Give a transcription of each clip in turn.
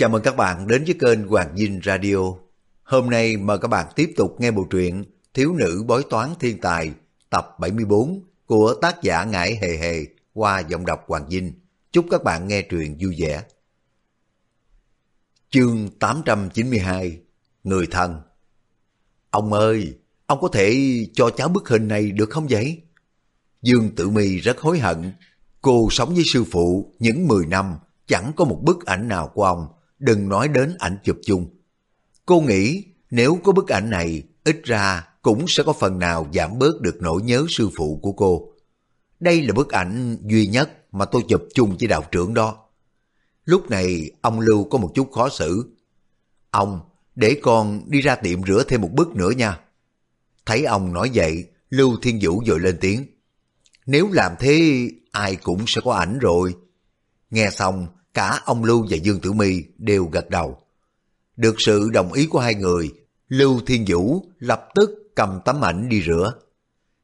Chào mừng các bạn đến với kênh Hoàng Dinh Radio. Hôm nay mời các bạn tiếp tục nghe bộ truyện Thiếu nữ bói toán thiên tài tập 74 của tác giả Ngải Hề Hề qua giọng đọc Hoàng Dinh. Chúc các bạn nghe truyện vui vẻ. Chương 892 Người thân Ông ơi, ông có thể cho cháu bức hình này được không vậy? Dương Tử My rất hối hận. Cô sống với sư phụ những 10 năm, chẳng có một bức ảnh nào của ông, đừng nói đến ảnh chụp chung. Cô nghĩ nếu có bức ảnh này, ít ra cũng sẽ có phần nào giảm bớt được nỗi nhớ sư phụ của cô. Đây là bức ảnh duy nhất mà tôi chụp chung với đạo trưởng đó. Lúc này ông Lưu có một chút khó xử. Ông, để con đi ra tiệm rửa thêm một bức nữa nha. Thấy ông nói vậy, Lưu Thiên Vũ dội lên tiếng. Nếu làm thế, ai cũng sẽ có ảnh rồi. Nghe xong, cả ông Lưu và Dương Tử mi đều gật đầu. Được sự đồng ý của hai người, Lưu Thiên Vũ lập tức cầm tấm ảnh đi rửa.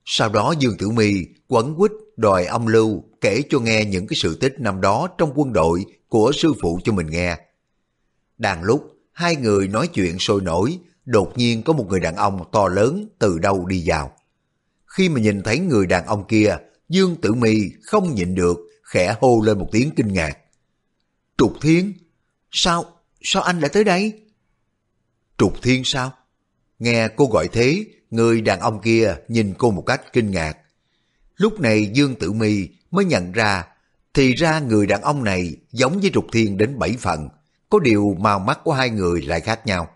Sau đó Dương Tử mi quấn quýt đòi ông Lưu kể cho nghe những cái sự tích năm đó trong quân đội của sư phụ cho mình nghe. Đang lúc hai người nói chuyện sôi nổi, đột nhiên có một người đàn ông to lớn từ đâu đi vào. Khi mà nhìn thấy người đàn ông kia, Dương Tử Mi không nhịn được, khẽ hô lên một tiếng kinh ngạc. Trục Thiên? Sao? Sao anh lại tới đây? Trục Thiên sao? Nghe cô gọi thế, người đàn ông kia nhìn cô một cách kinh ngạc. Lúc này Dương Tử Mi mới nhận ra, thì ra người đàn ông này giống với Trục Thiên đến bảy phần, có điều màu mắt của hai người lại khác nhau.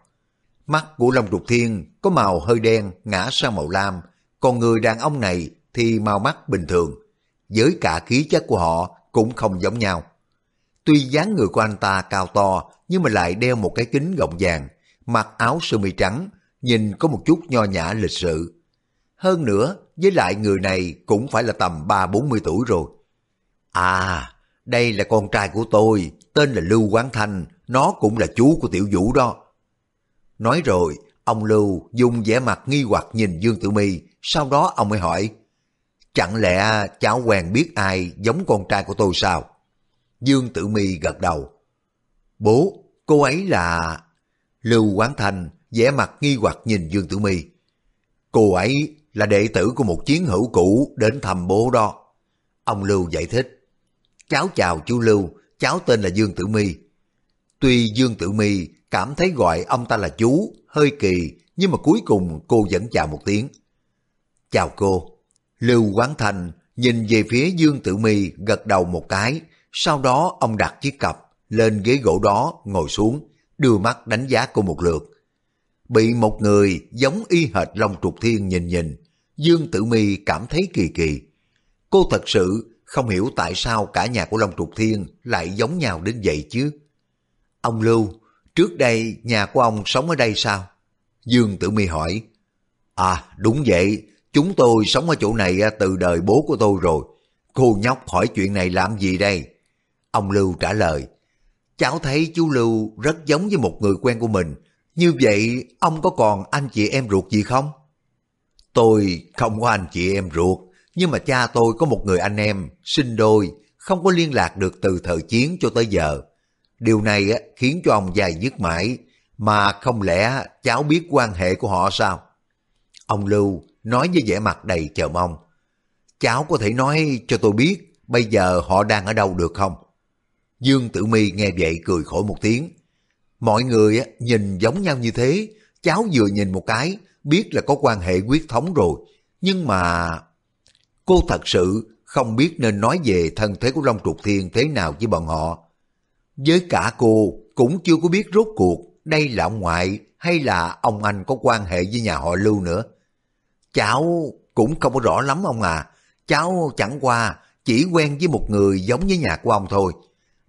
Mắt của Long Trục Thiên có màu hơi đen ngã sang màu lam, còn người đàn ông này thì màu mắt bình thường. Với cả khí chất của họ cũng không giống nhau. Tuy dáng người của anh ta cao to nhưng mà lại đeo một cái kính gọng vàng, mặc áo sơ mi trắng, nhìn có một chút nho nhã lịch sự. Hơn nữa, với lại người này cũng phải là tầm ba bốn mươi tuổi rồi. À, đây là con trai của tôi, tên là Lưu Quán Thanh, nó cũng là chú của Tiểu Vũ đó. Nói rồi, ông Lưu dùng vẻ mặt nghi hoặc nhìn Dương Tử Mi, sau đó ông mới hỏi, chẳng lẽ cháu quen biết ai giống con trai của tôi sao? Dương Tử Mi gật đầu. Bố, cô ấy là... Lưu Quán Thành. vẻ mặt nghi hoặc nhìn Dương Tử Mi. Cô ấy là đệ tử của một chiến hữu cũ đến thăm bố đó. Ông Lưu giải thích. Cháu chào chú Lưu, cháu tên là Dương Tử Mi. Tuy Dương Tử Mi cảm thấy gọi ông ta là chú hơi kỳ, nhưng mà cuối cùng cô vẫn chào một tiếng. Chào cô. Lưu Quán Thành nhìn về phía Dương Tử Mi gật đầu một cái, sau đó ông đặt chiếc cặp lên ghế gỗ đó ngồi xuống, đưa mắt đánh giá cô một lượt. Bị một người giống y hệt Long Trục Thiên nhìn nhìn, Dương Tử Mi cảm thấy kỳ kỳ. Cô thật sự không hiểu tại sao cả nhà của Long Trục Thiên lại giống nhau đến vậy chứ. Ông Lưu, trước đây nhà của ông sống ở đây sao? Dương Tử Mi hỏi. À đúng vậy, chúng tôi sống ở chỗ này à, từ đời bố của tôi rồi. Cô nhóc hỏi chuyện này làm gì đây? Ông Lưu trả lời. Cháu thấy chú Lưu rất giống với một người quen của mình. Như vậy ông có còn anh chị em ruột gì không? Tôi không có anh chị em ruột, nhưng mà cha tôi có một người anh em, sinh đôi, không có liên lạc được từ thời chiến cho tới giờ. Điều này khiến cho ông dài dứt mãi, mà không lẽ cháu biết quan hệ của họ sao? Ông Lưu nói với vẻ mặt đầy chờ mong. Cháu có thể nói cho tôi biết bây giờ họ đang ở đâu được không? Dương Tử Mi nghe vậy cười khổ một tiếng. Mọi người nhìn giống nhau như thế, cháu vừa nhìn một cái, biết là có quan hệ quyết thống rồi. Nhưng mà... Cô thật sự không biết nên nói về thân thế của Long Trục Thiên thế nào với bọn họ. Với cả cô cũng chưa có biết rốt cuộc đây là ông ngoại hay là ông anh có quan hệ với nhà họ Lưu nữa. Cháu cũng không có rõ lắm ông à. Cháu chẳng qua chỉ quen với một người giống với nhà của ông thôi.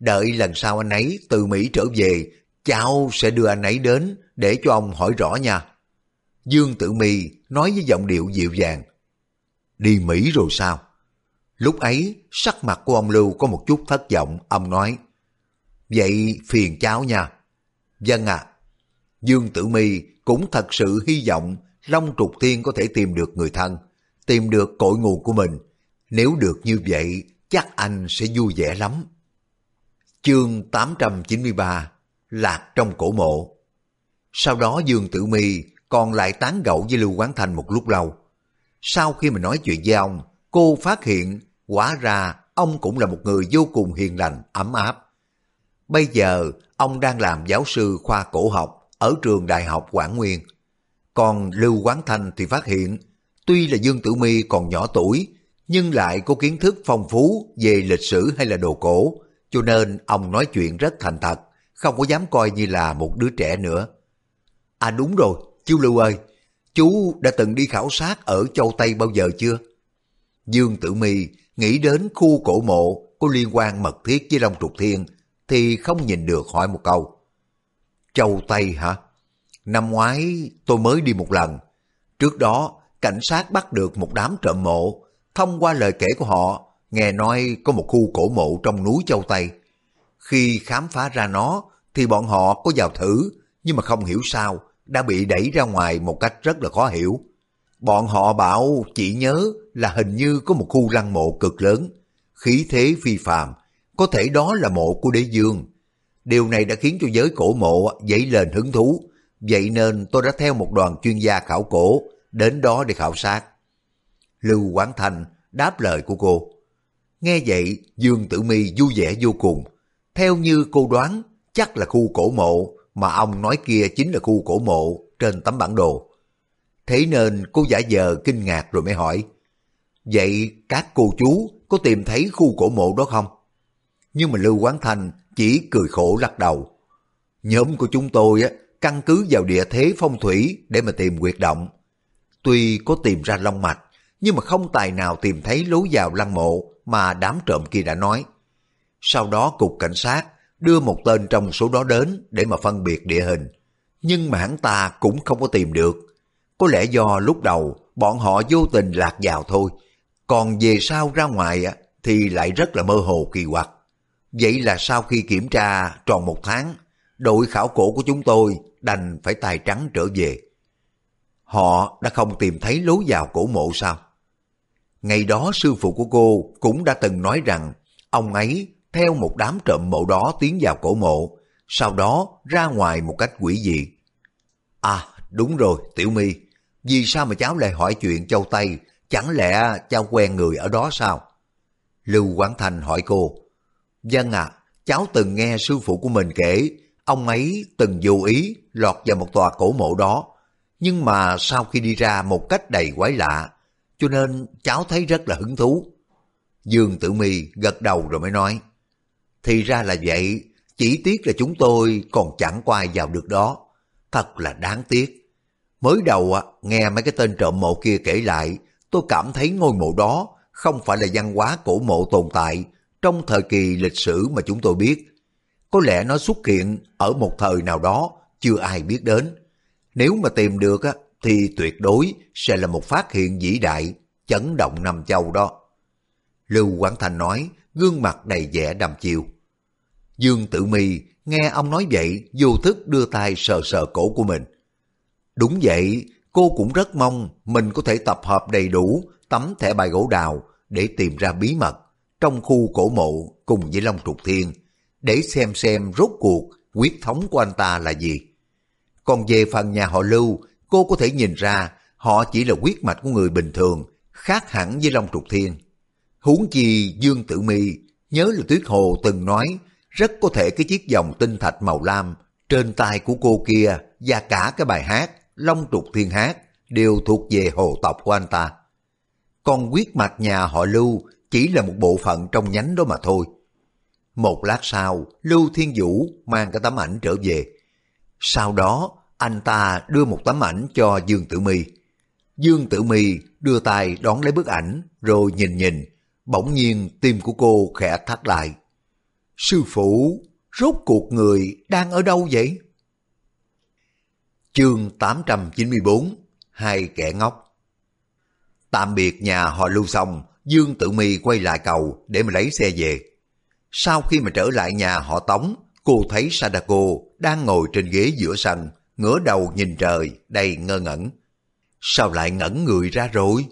Đợi lần sau anh ấy từ Mỹ trở về, cháu sẽ đưa anh ấy đến để cho ông hỏi rõ nha. Dương Tử Mi nói với giọng điệu dịu dàng. Đi Mỹ rồi sao? Lúc ấy, sắc mặt của ông Lưu có một chút thất vọng, ông nói. Vậy phiền cháu nha. Vâng Dân à, Dương Tử Mi cũng thật sự hy vọng Long Trục Thiên có thể tìm được người thân, tìm được cội nguồn của mình. Nếu được như vậy, chắc anh sẽ vui vẻ lắm. Chương 893 lạc trong cổ mộ. Sau đó Dương Tử Mi còn lại tán gẫu với Lưu Quán Thanh một lúc lâu. Sau khi mà nói chuyện với ông, cô phát hiện quả ra ông cũng là một người vô cùng hiền lành, ấm áp. Bây giờ, ông đang làm giáo sư khoa cổ học ở trường Đại học Quảng Nguyên. Còn Lưu Quán Thanh thì phát hiện, tuy là Dương Tử Mi còn nhỏ tuổi, nhưng lại có kiến thức phong phú về lịch sử hay là đồ cổ, cho nên ông nói chuyện rất thành thật, không có dám coi như là một đứa trẻ nữa. À đúng rồi, chú Lưu ơi, chú đã từng đi khảo sát ở châu Tây bao giờ chưa? Dương Tử Mi nghĩ đến khu cổ mộ có liên quan mật thiết với Long Trục Thiên thì không nhìn được hỏi một câu. Châu Tây hả? Năm ngoái tôi mới đi một lần. Trước đó cảnh sát bắt được một đám trộm mộ. Thông qua lời kể của họ, nghe nói có một khu cổ mộ trong núi Châu Tây. Khi khám phá ra nó thì bọn họ có vào thử nhưng mà không hiểu sao đã bị đẩy ra ngoài một cách rất là khó hiểu. Bọn họ bảo chỉ nhớ là hình như có một khu lăng mộ cực lớn, khí thế phi phàm, có thể đó là mộ của đế dương. Điều này đã khiến cho giới cổ mộ dậy lên hứng thú, vậy nên tôi đã theo một đoàn chuyên gia khảo cổ đến đó để khảo sát. Lưu Quảng Thành đáp lời của cô. Nghe vậy, Dương Tử Mi vui vẻ vô cùng. Theo như cô đoán, chắc là khu cổ mộ mà ông nói kia chính là khu cổ mộ trên tấm bản đồ. Thế nên cô giả vờ kinh ngạc rồi mới hỏi, Vậy các cô chú có tìm thấy khu cổ mộ đó không? Nhưng mà Lưu Quán Thanh chỉ cười khổ lắc đầu. Nhóm của chúng tôi á, căn cứ vào địa thế phong thủy để mà tìm quyệt động. Tuy có tìm ra long mạch, nhưng mà không tài nào tìm thấy lối vào lăng mộ mà đám trộm kia đã nói. Sau đó cục cảnh sát đưa một tên trong số đó đến để mà phân biệt địa hình. Nhưng mà hắn ta cũng không có tìm được. Có lẽ do lúc đầu bọn họ vô tình lạc vào thôi. Còn về sau ra ngoài thì lại rất là mơ hồ kỳ quặc. Vậy là sau khi kiểm tra tròn một tháng, đội khảo cổ của chúng tôi đành phải tài trắng trở về. Họ đã không tìm thấy lối vào cổ mộ sao? Ngày đó sư phụ của cô cũng đã từng nói rằng ông ấy theo một đám trộm mộ đó tiến vào cổ mộ, sau đó ra ngoài một cách quỷ dị. À, đúng rồi, Tiểu My, vì sao mà cháu lại hỏi chuyện châu Tây, chẳng lẽ cháu quen người ở đó sao? Lưu Quảng Thành hỏi cô, vâng Dân à, cháu từng nghe sư phụ của mình kể, ông ấy từng vô ý lọt vào một tòa cổ mộ đó, nhưng mà sau khi đi ra một cách đầy quái lạ, cho nên cháu thấy rất là hứng thú. Dương Tử Mi gật đầu rồi mới nói, thì ra là vậy, chỉ tiếc là chúng tôi còn chẳng quay vào được đó. Thật là đáng tiếc. Mới đầu à, nghe mấy cái tên trộm mộ kia kể lại, tôi cảm thấy ngôi mộ đó không phải là văn hóa cổ mộ tồn tại trong thời kỳ lịch sử mà chúng tôi biết. Có lẽ nó xuất hiện ở một thời nào đó chưa ai biết đến. Nếu mà tìm được á, thì tuyệt đối sẽ là một phát hiện vĩ đại, chấn động nam châu đó. Lưu Quảng Thành nói, gương mặt đầy vẻ đăm chiêu. Dương Tử Mi nghe ông nói vậy vô thức đưa tay sờ sờ cổ của mình. Đúng vậy, cô cũng rất mong mình có thể tập hợp đầy đủ tấm thẻ bài gỗ đào để tìm ra bí mật trong khu cổ mộ cùng với Long Trục Thiên để xem xem rốt cuộc quyết thống của anh ta là gì. Còn về phần nhà họ Lưu, cô có thể nhìn ra họ chỉ là quyết mạch của người bình thường, khác hẳn với Long Trục Thiên. Huống chi Dương Tử Mi nhớ là Tuyết Hồ từng nói rất có thể cái chiếc vòng tinh thạch màu lam trên tay của cô kia và cả cái bài hát Long Trục Thiên Hát đều thuộc về hồ tộc của anh ta. Còn quyết mạch nhà họ Lưu chỉ là một bộ phận trong nhánh đó mà thôi. Một lát sau, Lưu Thiên Vũ mang cái tấm ảnh trở về. Sau đó, anh ta đưa một tấm ảnh cho Dương Tử My. Dương Tử My đưa tay đón lấy bức ảnh rồi nhìn nhìn, bỗng nhiên tim của cô khẽ thắt lại. Sư phụ, rốt cuộc người đang ở đâu vậy? Chương 894 Hai kẻ ngốc Tạm biệt nhà họ lưu xong, Dương Tử Mi quay lại cầu để mà lấy xe về. Sau khi mà trở lại nhà họ Tống, cô thấy Sadako đang ngồi trên ghế giữa sân, ngửa đầu nhìn trời, đầy ngơ ngẩn. Sao lại ngẩn người ra rồi?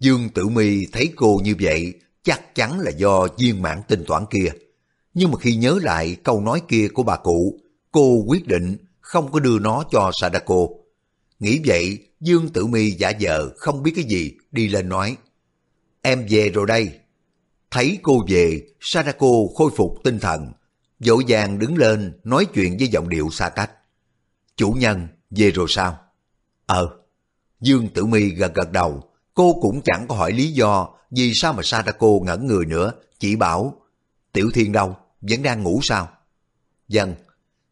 Dương Tử Mi thấy cô như vậy, chắc chắn là do viên mãn tinh toán kia. Nhưng mà khi nhớ lại câu nói kia của bà cụ, cô quyết định không có đưa nó cho Sadako. Nghĩ vậy, Dương Tử Mi giả vờ không biết cái gì, đi lên nói. Em về rồi đây. Thấy cô về, Sadako khôi phục tinh thần, dội vàng đứng lên nói chuyện với giọng điệu xa cách. Chủ nhân, về rồi sao? Ờ. Dương Tử Mi gật gật đầu, cô cũng chẳng có hỏi lý do vì sao mà Sadako ngẩn người nữa, chỉ bảo Tiểu Thiên đâu, vẫn đang ngủ sao? Dân. Vâng.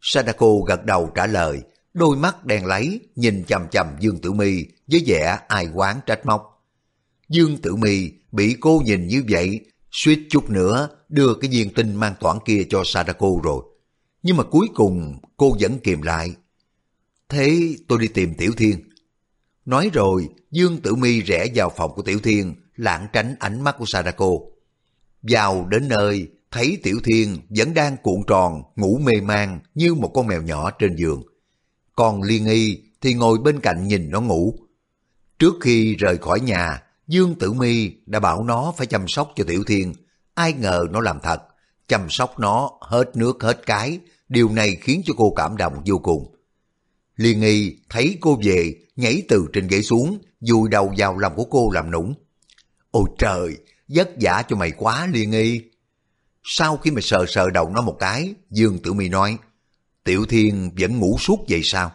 Sadako gật đầu trả lời, đôi mắt đen lấy nhìn chầm chầm Dương Tử Mi với vẻ ai quán trách móc. Dương Tử Mi bị cô nhìn như vậy, suýt chút nữa đưa cái viên tinh mang toản kia cho Sadako rồi. Nhưng mà cuối cùng cô vẫn kìm lại. Thế tôi đi tìm Tiểu Thiên. Nói rồi, Dương Tử Mi rẽ vào phòng của Tiểu Thiên, lảng tránh ánh mắt của Sadako. Vào đến nơi, thấy Tiểu Thiên vẫn đang cuộn tròn, ngủ mê man như một con mèo nhỏ trên giường. Còn Liên Y thì ngồi bên cạnh nhìn nó ngủ. Trước khi rời khỏi nhà, Dương Tử Mi đã bảo nó phải chăm sóc cho Tiểu Thiên. Ai ngờ nó làm thật, chăm sóc nó hết nước hết cái. Điều này khiến cho cô cảm động vô cùng. Liên nghi thấy cô về, nhảy từ trên ghế xuống, vùi đầu vào lòng của cô làm nũng. Ôi trời, vất vả cho mày quá Liên nghi. Sau khi mà sờ sờ đầu nó một cái, Dương Tử Mi nói, Tiểu Thiên vẫn ngủ suốt vậy sao?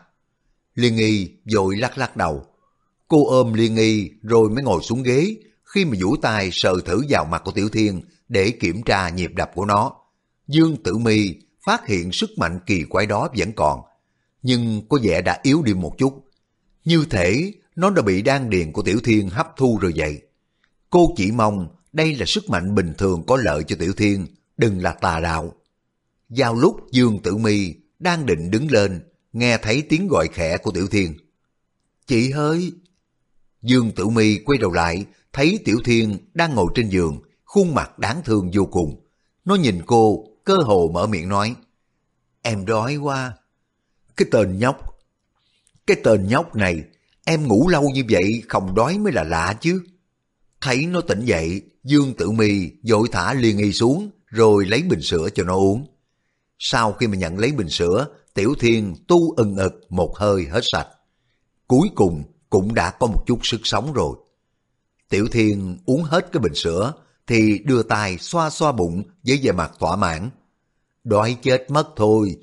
Liên nghi vội lắc lắc đầu. Cô ôm Liên nghi rồi mới ngồi xuống ghế, khi mà vũ tay sờ thử vào mặt của Tiểu Thiên để kiểm tra nhịp đập của nó. Dương Tử Mi phát hiện sức mạnh kỳ quái đó vẫn còn, nhưng có vẻ đã yếu đi một chút. Như thể nó đã bị đan điền của Tiểu Thiên hấp thu rồi vậy. Cô chỉ mong đây là sức mạnh bình thường có lợi cho Tiểu Thiên, đừng là tà đạo. Vào lúc Dương Tử Mi đang định đứng lên, nghe thấy tiếng gọi khẽ của Tiểu Thiên. Chị hơi! Dương Tử Mi quay đầu lại, thấy Tiểu Thiên đang ngồi trên giường, khuôn mặt đáng thương vô cùng. Nó nhìn cô, cơ hồ mở miệng nói. Em đói quá. Cái tên nhóc. Cái tên nhóc này, em ngủ lâu như vậy không đói mới là lạ chứ. Thấy nó tỉnh dậy, Dương Tử Mi vội thả liền Y xuống, rồi lấy bình sữa cho nó uống. Sau khi mà nhận lấy bình sữa, Tiểu Thiên tu ừng ực một hơi hết sạch. Cuối cùng cũng đã có một chút sức sống rồi. Tiểu Thiên uống hết cái bình sữa, thì đưa tay xoa xoa bụng với vẻ mặt thỏa mãn. Đói chết mất thôi,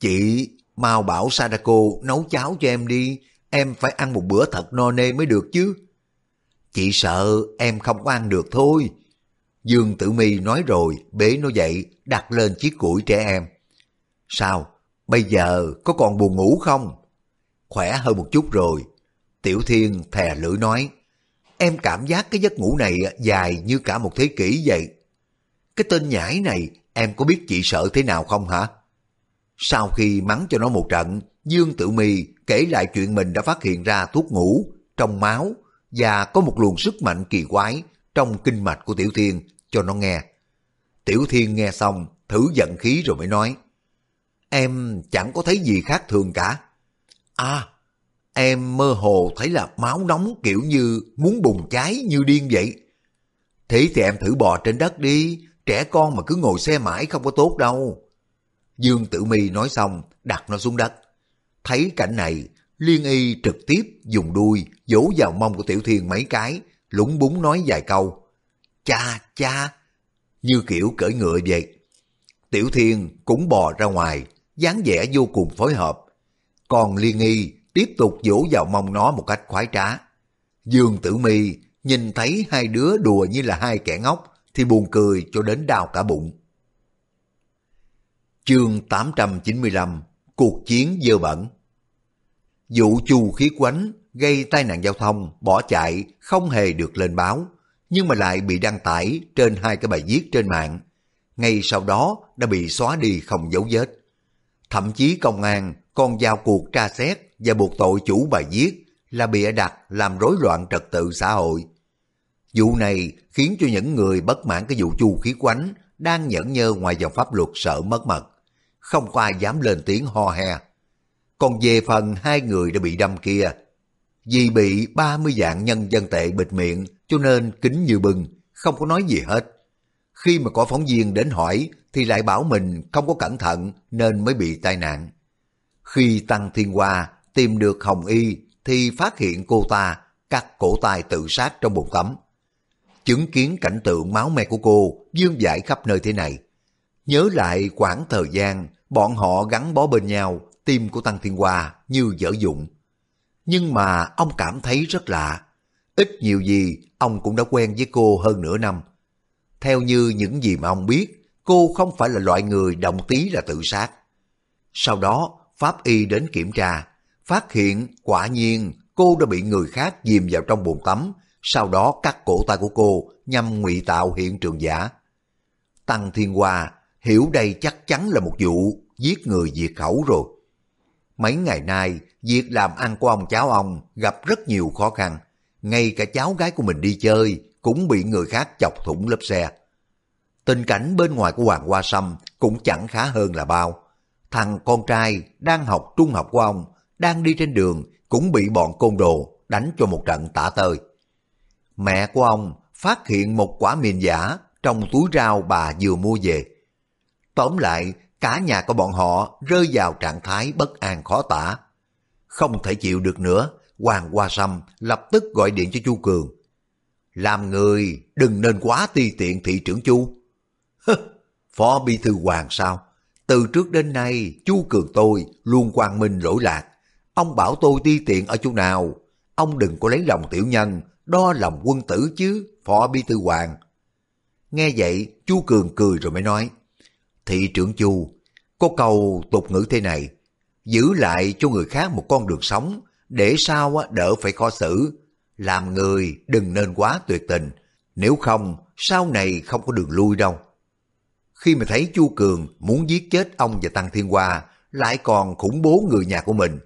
chị mau bảo Sadako nấu cháo cho em đi, em phải ăn một bữa thật no nê mới được chứ. Chị sợ em không có ăn được thôi. Dương Tử Mi nói rồi, bế nó dậy, đặt lên chiếc củi trẻ em. Sao? Bây giờ có còn buồn ngủ không? Khỏe hơn một chút rồi. Tiểu Thiên thè lưỡi nói, em cảm giác cái giấc ngủ này dài như cả một thế kỷ vậy. Cái tên nhãi này, em có biết chị sợ thế nào không hả? Sau khi mắng cho nó một trận, Dương Tử Mi kể lại chuyện mình đã phát hiện ra thuốc ngủ trong máu và có một luồng sức mạnh kỳ quái trong kinh mạch của Tiểu Thiên cho nó nghe. Tiểu Thiên nghe xong, thử giận khí rồi mới nói, Em chẳng có thấy gì khác thường cả. À, em mơ hồ thấy là máu nóng kiểu như muốn bùng cháy như điên vậy. Thế thì em thử bò trên đất đi, trẻ con mà cứ ngồi xe mãi không có tốt đâu. Dương Tử Mi nói xong, đặt nó xuống đất. Thấy cảnh này, Liên Y trực tiếp dùng đuôi vỗ vào mông của Tiểu Thiên mấy cái, lúng búng nói vài câu. Cha, cha, như kiểu cởi ngựa vậy. Tiểu Thiên cũng bò ra ngoài, dáng vẻ vô cùng phối hợp. Còn Liên Y tiếp tục vỗ vào mông nó một cách khoái trá. Dương Tử Mi nhìn thấy hai đứa đùa như là hai kẻ ngốc thì buồn cười cho đến đau cả bụng. Chương 895 Cuộc chiến dơ bẩn Vụ chu khí quánh gây tai nạn giao thông, bỏ chạy, không hề được lên báo, nhưng mà lại bị đăng tải trên hai cái bài viết trên mạng. Ngay sau đó đã bị xóa đi không dấu vết. Thậm chí công an còn giao cuộc tra xét và buộc tội chủ bài viết là bịa đặt làm rối loạn trật tự xã hội. Vụ này khiến cho những người bất mãn cái vụ chu khí quánh đang nhẫn nhơ ngoài dòng pháp luật sợ mất mật. Không có ai dám lên tiếng ho he. Còn về phần hai người đã bị đâm kia, vì bị 30 dạng nhân dân tệ bịt miệng cho nên kính như bừng, không có nói gì hết. Khi mà có phóng viên đến hỏi thì lại bảo mình không có cẩn thận nên mới bị tai nạn. Khi Tăng Thiên Hoa tìm được Hồng Y thì phát hiện cô ta cắt cổ tay tự sát trong bồn tắm. Chứng kiến cảnh tượng máu me của cô dương dãi khắp nơi thế này. Nhớ lại quãng thời gian bọn họ gắn bó bên nhau, tim của Tăng Thiên Hoa như dở dụng. Nhưng mà ông cảm thấy rất lạ. Ít nhiều gì ông cũng đã quen với cô hơn nửa năm. Theo như những gì mà ông biết, cô không phải là loại người động tí là tự sát. Sau đó, Pháp Y đến kiểm tra, phát hiện quả nhiên cô đã bị người khác dìm vào trong bồn tắm, sau đó cắt cổ tay của cô nhằm ngụy tạo hiện trường giả. Tăng Thiên Hoa hiểu đây chắc chắn là một vụ giết người diệt khẩu rồi. Mấy ngày nay, việc làm ăn của ông cháu ông gặp rất nhiều khó khăn. Ngay cả cháu gái của mình đi chơi cũng bị người khác chọc thủng lớp xe. Tình cảnh bên ngoài của Hoàng Hoa Sâm cũng chẳng khá hơn là bao. Thằng con trai đang học trung học của ông, đang đi trên đường cũng bị bọn côn đồ đánh cho một trận tả tơi. Mẹ của ông phát hiện một quả mìn giả trong túi rau bà vừa mua về. Tóm lại, cả nhà của bọn họ rơi vào trạng thái bất an khó tả. Không thể chịu được nữa, Hoàng Hoa Sâm lập tức gọi điện cho Chu Cường. Làm người đừng nên quá ti tiện thị trưởng Chu. Phó bi Thư Hoàng sao? Từ trước đến nay, Chu Cường tôi luôn quang minh lỗi lạc. Ông bảo tôi ti tiện ở chỗ nào? Ông đừng có lấy lòng tiểu nhân, đo lòng quân tử chứ, Phó bi Thư Hoàng. Nghe vậy, Chu Cường cười rồi mới nói. Thị trưởng Chu, có câu tục ngữ thế này, giữ lại cho người khác một con đường sống, để sao đỡ phải khó xử. Làm người đừng nên quá tuyệt tình, nếu không sau này không có đường lui đâu. Khi mà thấy Chu Cường muốn giết chết ông và Tăng Thiên Hoa, lại còn khủng bố người nhà của mình,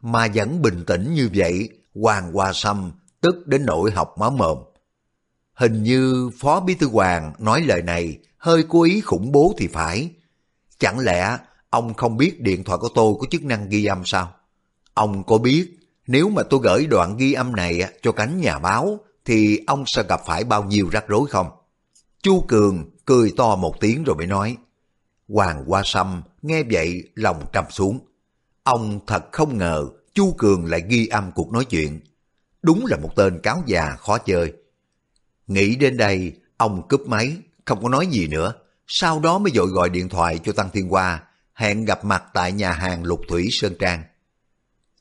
mà vẫn bình tĩnh như vậy, Hoàng Hoa Sâm tức đến nỗi học máu mồm. Hình như Phó Bí Thư Hoàng nói lời này hơi cố ý khủng bố thì phải. Chẳng lẽ ông không biết điện thoại của tôi có chức năng ghi âm sao? Ông có biết nếu mà tôi gửi đoạn ghi âm này cho cánh nhà báo thì ông sẽ gặp phải bao nhiêu rắc rối không? Chu Cường cười to một tiếng rồi mới nói. Hoàng Hoa Sâm nghe vậy lòng trầm xuống. Ông thật không ngờ Chu Cường lại ghi âm cuộc nói chuyện. Đúng là một tên cáo già khó chơi. Nghĩ đến đây, ông cúp máy, không có nói gì nữa. Sau đó mới dội gọi điện thoại cho Tăng Thiên Hoa, hẹn gặp mặt tại nhà hàng Lục Thủy Sơn Trang.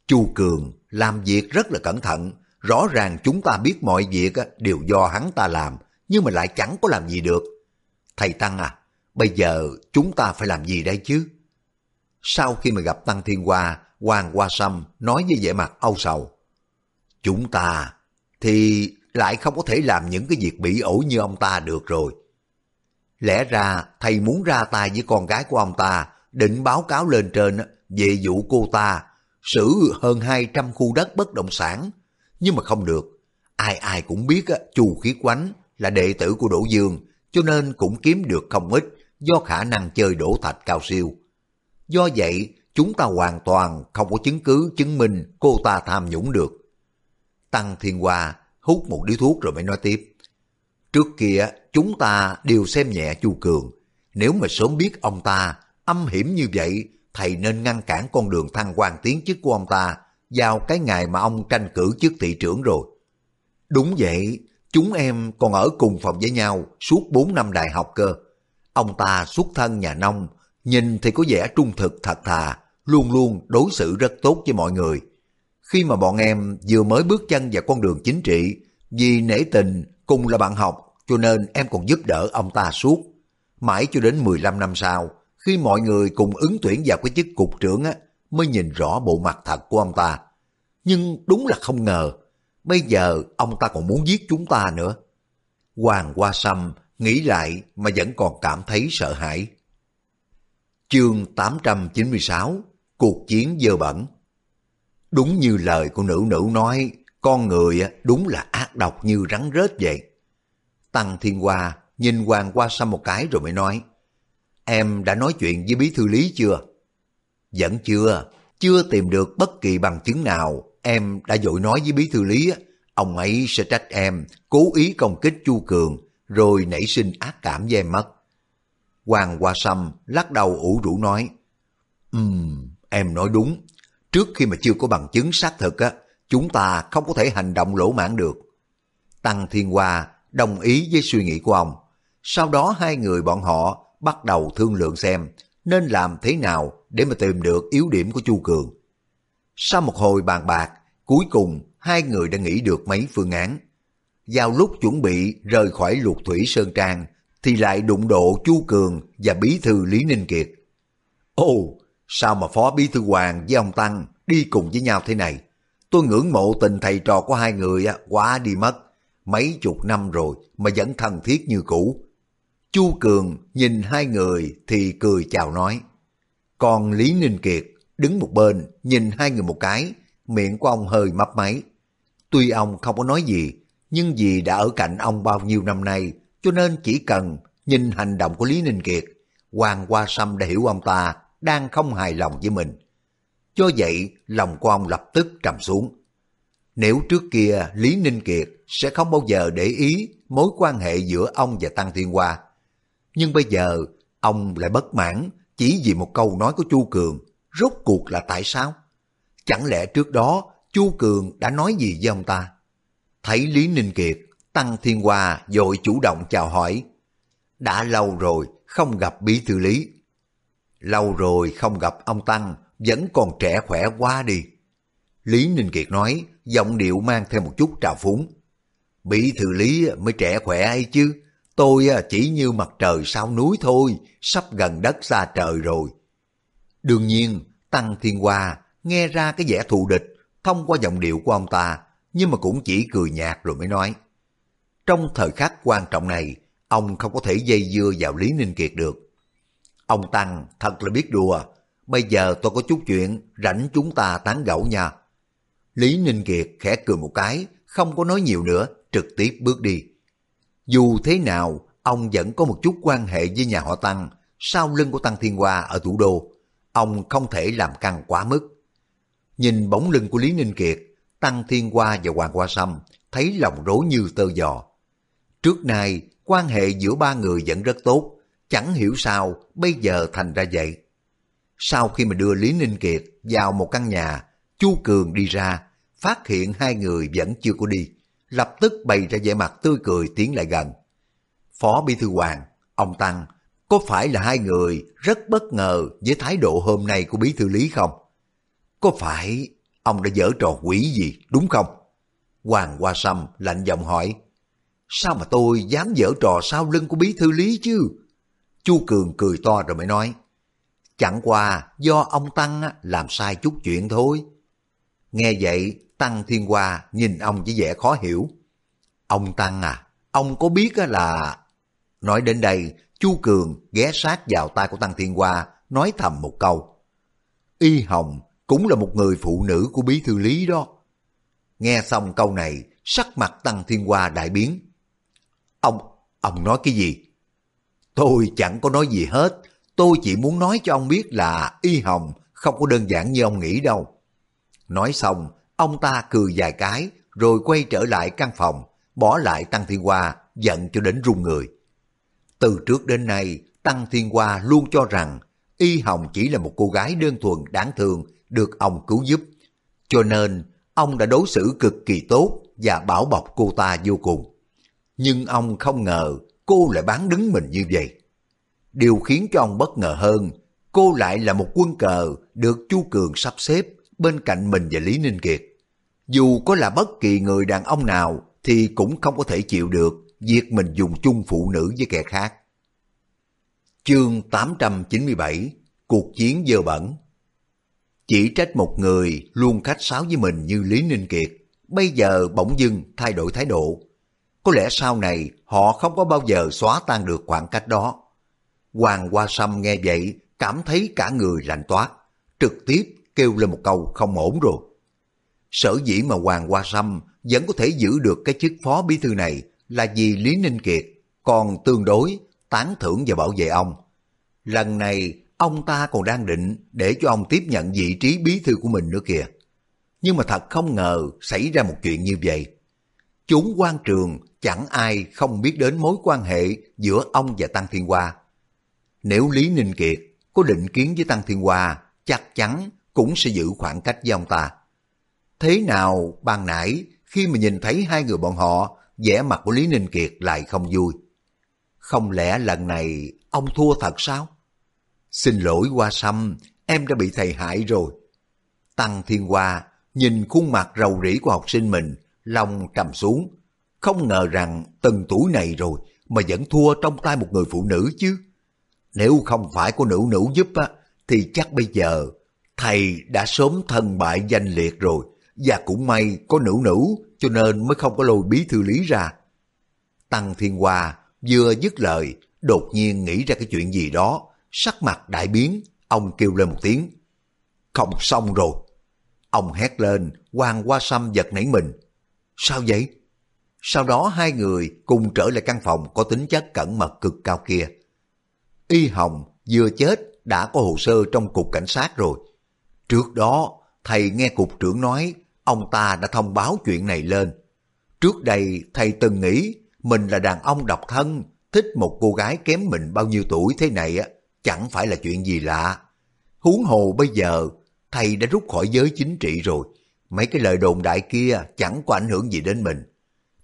Chu Cường làm việc rất là cẩn thận, rõ ràng chúng ta biết mọi việc đều do hắn ta làm, nhưng mà lại chẳng có làm gì được. Thầy Tăng à, bây giờ chúng ta phải làm gì đây chứ? Sau khi mà gặp Tăng Thiên Hoa, Hoàng Hoa Sâm nói với vẻ mặt âu sầu. Chúng ta thì lại không có thể làm những cái việc bị ổi như ông ta được rồi. Lẽ ra thầy muốn ra tay với con gái của ông ta, định báo cáo lên trên về vụ cô ta, xử hơn 200 khu đất bất động sản. Nhưng mà không được, ai ai cũng biết Chu Khí Quánh là đệ tử của Đỗ Dương, cho nên cũng kiếm được không ít do khả năng chơi đổ thạch cao siêu. Do vậy, chúng ta hoàn toàn không có chứng cứ chứng minh cô ta tham nhũng được. Tăng Thiên Hoa hút một điếu thuốc rồi mới nói tiếp. Trước kia, chúng ta đều xem nhẹ Chu Cường. Nếu mà sớm biết ông ta âm hiểm như vậy, thầy nên ngăn cản con đường thăng quan tiến chức của ông ta vào cái ngày mà ông tranh cử chức thị trưởng rồi. Đúng vậy, chúng em còn ở cùng phòng với nhau suốt 4 năm đại học cơ. Ông ta xuất thân nhà nông, nhìn thì có vẻ trung thực thật thà, luôn luôn đối xử rất tốt với mọi người. Khi mà bọn em vừa mới bước chân vào con đường chính trị, vì nể tình cùng là bạn học, cho nên em còn giúp đỡ ông ta suốt. Mãi cho đến 15 năm sau, khi mọi người cùng ứng tuyển vào cái chức cục trưởng á, mới nhìn rõ bộ mặt thật của ông ta. Nhưng đúng là không ngờ, bây giờ ông ta còn muốn giết chúng ta nữa. Hoàng Hoa Sâm nghĩ lại mà vẫn còn cảm thấy sợ hãi. Chương 896 Cuộc chiến dơ bẩn Đúng như lời của nữ nữ nói, con người đúng là ác độc như rắn rết vậy. Tăng Thiên Hoa nhìn Hoàng Hoa Sâm một cái rồi mới nói, Em đã nói chuyện với bí thư lý chưa? Vẫn chưa, chưa tìm được bất kỳ bằng chứng nào. Em đã dội nói với bí thư lý, ông ấy sẽ trách em cố ý công kích Chu Cường, rồi nảy sinh ác cảm với em mất. Hoàng Hoa Sâm lắc đầu ủ rũ nói, Ừm, Em nói đúng, trước khi mà chưa có bằng chứng xác thực á, chúng ta không có thể hành động lỗ mãn được. Tăng Thiên Hoa đồng ý với suy nghĩ của ông. Sau đó hai người bọn họ bắt đầu thương lượng xem nên làm thế nào để mà tìm được yếu điểm của Chu Cường. Sau một hồi bàn bạc, cuối cùng hai người đã nghĩ được mấy phương án. Vào lúc chuẩn bị rời khỏi lục thủy Sơn Trang, thì lại đụng độ Chu Cường và Bí Thư Lý Ninh Kiệt. Ồ, sao mà Phó Bí Thư Hoàng với ông Tăng đi cùng với nhau thế này? Tôi ngưỡng mộ tình thầy trò của hai người quá đi mất. Mấy chục năm rồi mà vẫn thân thiết như cũ. Chu Cường nhìn hai người thì cười chào nói. Còn Lý Ninh Kiệt đứng một bên nhìn hai người một cái, miệng của ông hơi mấp máy. Tuy ông không có nói gì, nhưng vì đã ở cạnh ông bao nhiêu năm nay, cho nên chỉ cần nhìn hành động của Lý Ninh Kiệt, Hoàng Hoa Sâm đã hiểu ông ta đang không hài lòng với mình cho vậy, lòng của ông lập tức trầm xuống. Nếu trước kia Lý Ninh Kiệt sẽ không bao giờ để ý mối quan hệ giữa ông và Tăng Thiên Hoa, nhưng bây giờ ông lại bất mãn chỉ vì một câu nói của Chu Cường, rốt cuộc là tại sao? Chẳng lẽ trước đó Chu Cường đã nói gì với ông ta? Thấy Lý Ninh Kiệt, Tăng Thiên Hoa dội chủ động chào hỏi. Đã lâu rồi không gặp bí thư Lý. Lâu rồi không gặp ông Tăng, vẫn còn trẻ khỏe quá đi. Lý Ninh Kiệt nói, giọng điệu mang theo một chút trào phúng. Bị thư Lý mới trẻ khỏe ấy chứ, tôi à, chỉ như mặt trời sau núi thôi, sắp gần đất xa trời rồi. Đương nhiên, Tăng Thiên Hoa nghe ra cái vẻ thù địch thông qua giọng điệu của ông ta, nhưng mà cũng chỉ cười nhạt rồi mới nói. Trong thời khắc quan trọng này, ông không có thể dây dưa vào Lý Ninh Kiệt được. Ông Tăng thật là biết đùa, bây giờ tôi có chút chuyện, rảnh chúng ta tán gẫu nha. Lý Ninh Kiệt khẽ cười một cái, không có nói nhiều nữa, trực tiếp bước đi. Dù thế nào, ông vẫn có một chút quan hệ với nhà họ Tăng, sau lưng của Tăng Thiên Hoa ở thủ đô. Ông không thể làm căng quá mức. Nhìn bóng lưng của Lý Ninh Kiệt, Tăng Thiên Hoa và Hoàng Hoa Sâm thấy lòng rối như tơ giò. Trước nay, quan hệ giữa ba người vẫn rất tốt, chẳng hiểu sao bây giờ thành ra vậy. Sau khi mà đưa Lý Ninh Kiệt vào một căn nhà, Chu Cường đi ra, phát hiện hai người vẫn chưa có đi, lập tức bày ra vẻ mặt tươi cười tiến lại gần. Phó Bí Thư Hoàng, ông Tăng, có phải là hai người rất bất ngờ với thái độ hôm nay của Bí Thư Lý không? Có phải ông đã dở trò quỷ gì đúng không? Hoàng Hoa Sâm lạnh giọng hỏi. Sao mà tôi dám dở trò sau lưng của bí thư lý chứ? Chu Cường cười to rồi mới nói. Chẳng qua do ông Tăng làm sai chút chuyện thôi. Nghe vậy, Tăng Thiên Hoa nhìn ông với vẻ khó hiểu. Ông Tăng à, ông có biết là... Nói đến đây, Chu Cường ghé sát vào tay của Tăng Thiên Hoa, nói thầm một câu. Y Hồng cũng là một người phụ nữ của bí thư lý đó. Nghe xong câu này, sắc mặt Tăng Thiên Hoa đại biến. Ông, ông nói cái gì? Tôi chẳng có nói gì hết, tôi chỉ muốn nói cho ông biết là Y Hồng không có đơn giản như ông nghĩ đâu. Nói xong, ông ta cười vài cái, rồi quay trở lại căn phòng, bỏ lại Tăng Thiên Hoa, giận cho đến run người. Từ trước đến nay, Tăng Thiên Hoa luôn cho rằng Y Hồng chỉ là một cô gái đơn thuần đáng thương được ông cứu giúp. Cho nên, ông đã đối xử cực kỳ tốt và bảo bọc cô ta vô cùng. Nhưng ông không ngờ cô lại bán đứng mình như vậy. Điều khiến cho ông bất ngờ hơn, cô lại là một quân cờ được Chu Cường sắp xếp bên cạnh mình và Lý Ninh Kiệt. Dù có là bất kỳ người đàn ông nào thì cũng không có thể chịu được việc mình dùng chung phụ nữ với kẻ khác. Chương 897 Cuộc chiến dơ bẩn Chỉ trách một người luôn khách sáo với mình như Lý Ninh Kiệt, bây giờ bỗng dưng thay đổi thái độ. Có lẽ sau này họ không có bao giờ xóa tan được khoảng cách đó. Hoàng Hoa Sâm nghe vậy, cảm thấy cả người lạnh toát, trực tiếp kêu lên một câu không ổn rồi. Sở dĩ mà Hoàng Hoa Sâm vẫn có thể giữ được cái chức phó bí thư này là vì Lý Ninh Kiệt còn tương đối tán thưởng và bảo vệ ông. Lần này ông ta còn đang định để cho ông tiếp nhận vị trí bí thư của mình nữa kìa. Nhưng mà thật không ngờ xảy ra một chuyện như vậy. Chúng quan trường chẳng ai không biết đến mối quan hệ giữa ông và Tăng Thiên Hoa. Nếu Lý Ninh Kiệt có định kiến với Tăng Thiên Hoa, chắc chắn cũng sẽ giữ khoảng cách với ông ta. Thế nào ban nãy khi mà nhìn thấy hai người bọn họ, vẻ mặt của Lý Ninh Kiệt lại không vui. Không lẽ lần này ông thua thật sao? Xin lỗi Hoa Sâm, em đã bị thầy hại rồi. Tăng Thiên Hoa nhìn khuôn mặt rầu rĩ của học sinh mình, lòng trầm xuống. Không ngờ rằng từng tuổi này rồi mà vẫn thua trong tay một người phụ nữ chứ. Nếu không phải có nữ nữ giúp á, thì chắc bây giờ thầy đã sớm thân bại danh liệt rồi. Và cũng may có nữ nữ cho nên mới không có lôi bí thư lý ra. Tăng Thiên Hoa vừa dứt lời, đột nhiên nghĩ ra cái chuyện gì đó, sắc mặt đại biến, ông kêu lên một tiếng. Không xong rồi. Ông hét lên, quang qua Sâm giật nảy mình. Sao vậy? Sau đó hai người cùng trở lại căn phòng có tính chất cẩn mật cực cao kia. Y Hồng vừa chết đã có hồ sơ trong cục cảnh sát rồi. Trước đó, thầy nghe cục trưởng nói ông ta đã thông báo chuyện này lên. Trước đây thầy từng nghĩ mình là đàn ông độc thân, thích một cô gái kém mình bao nhiêu tuổi thế này á, chẳng phải là chuyện gì lạ. Huống hồ bây giờ, thầy đã rút khỏi giới chính trị rồi, mấy cái lời đồn đại kia chẳng có ảnh hưởng gì đến mình.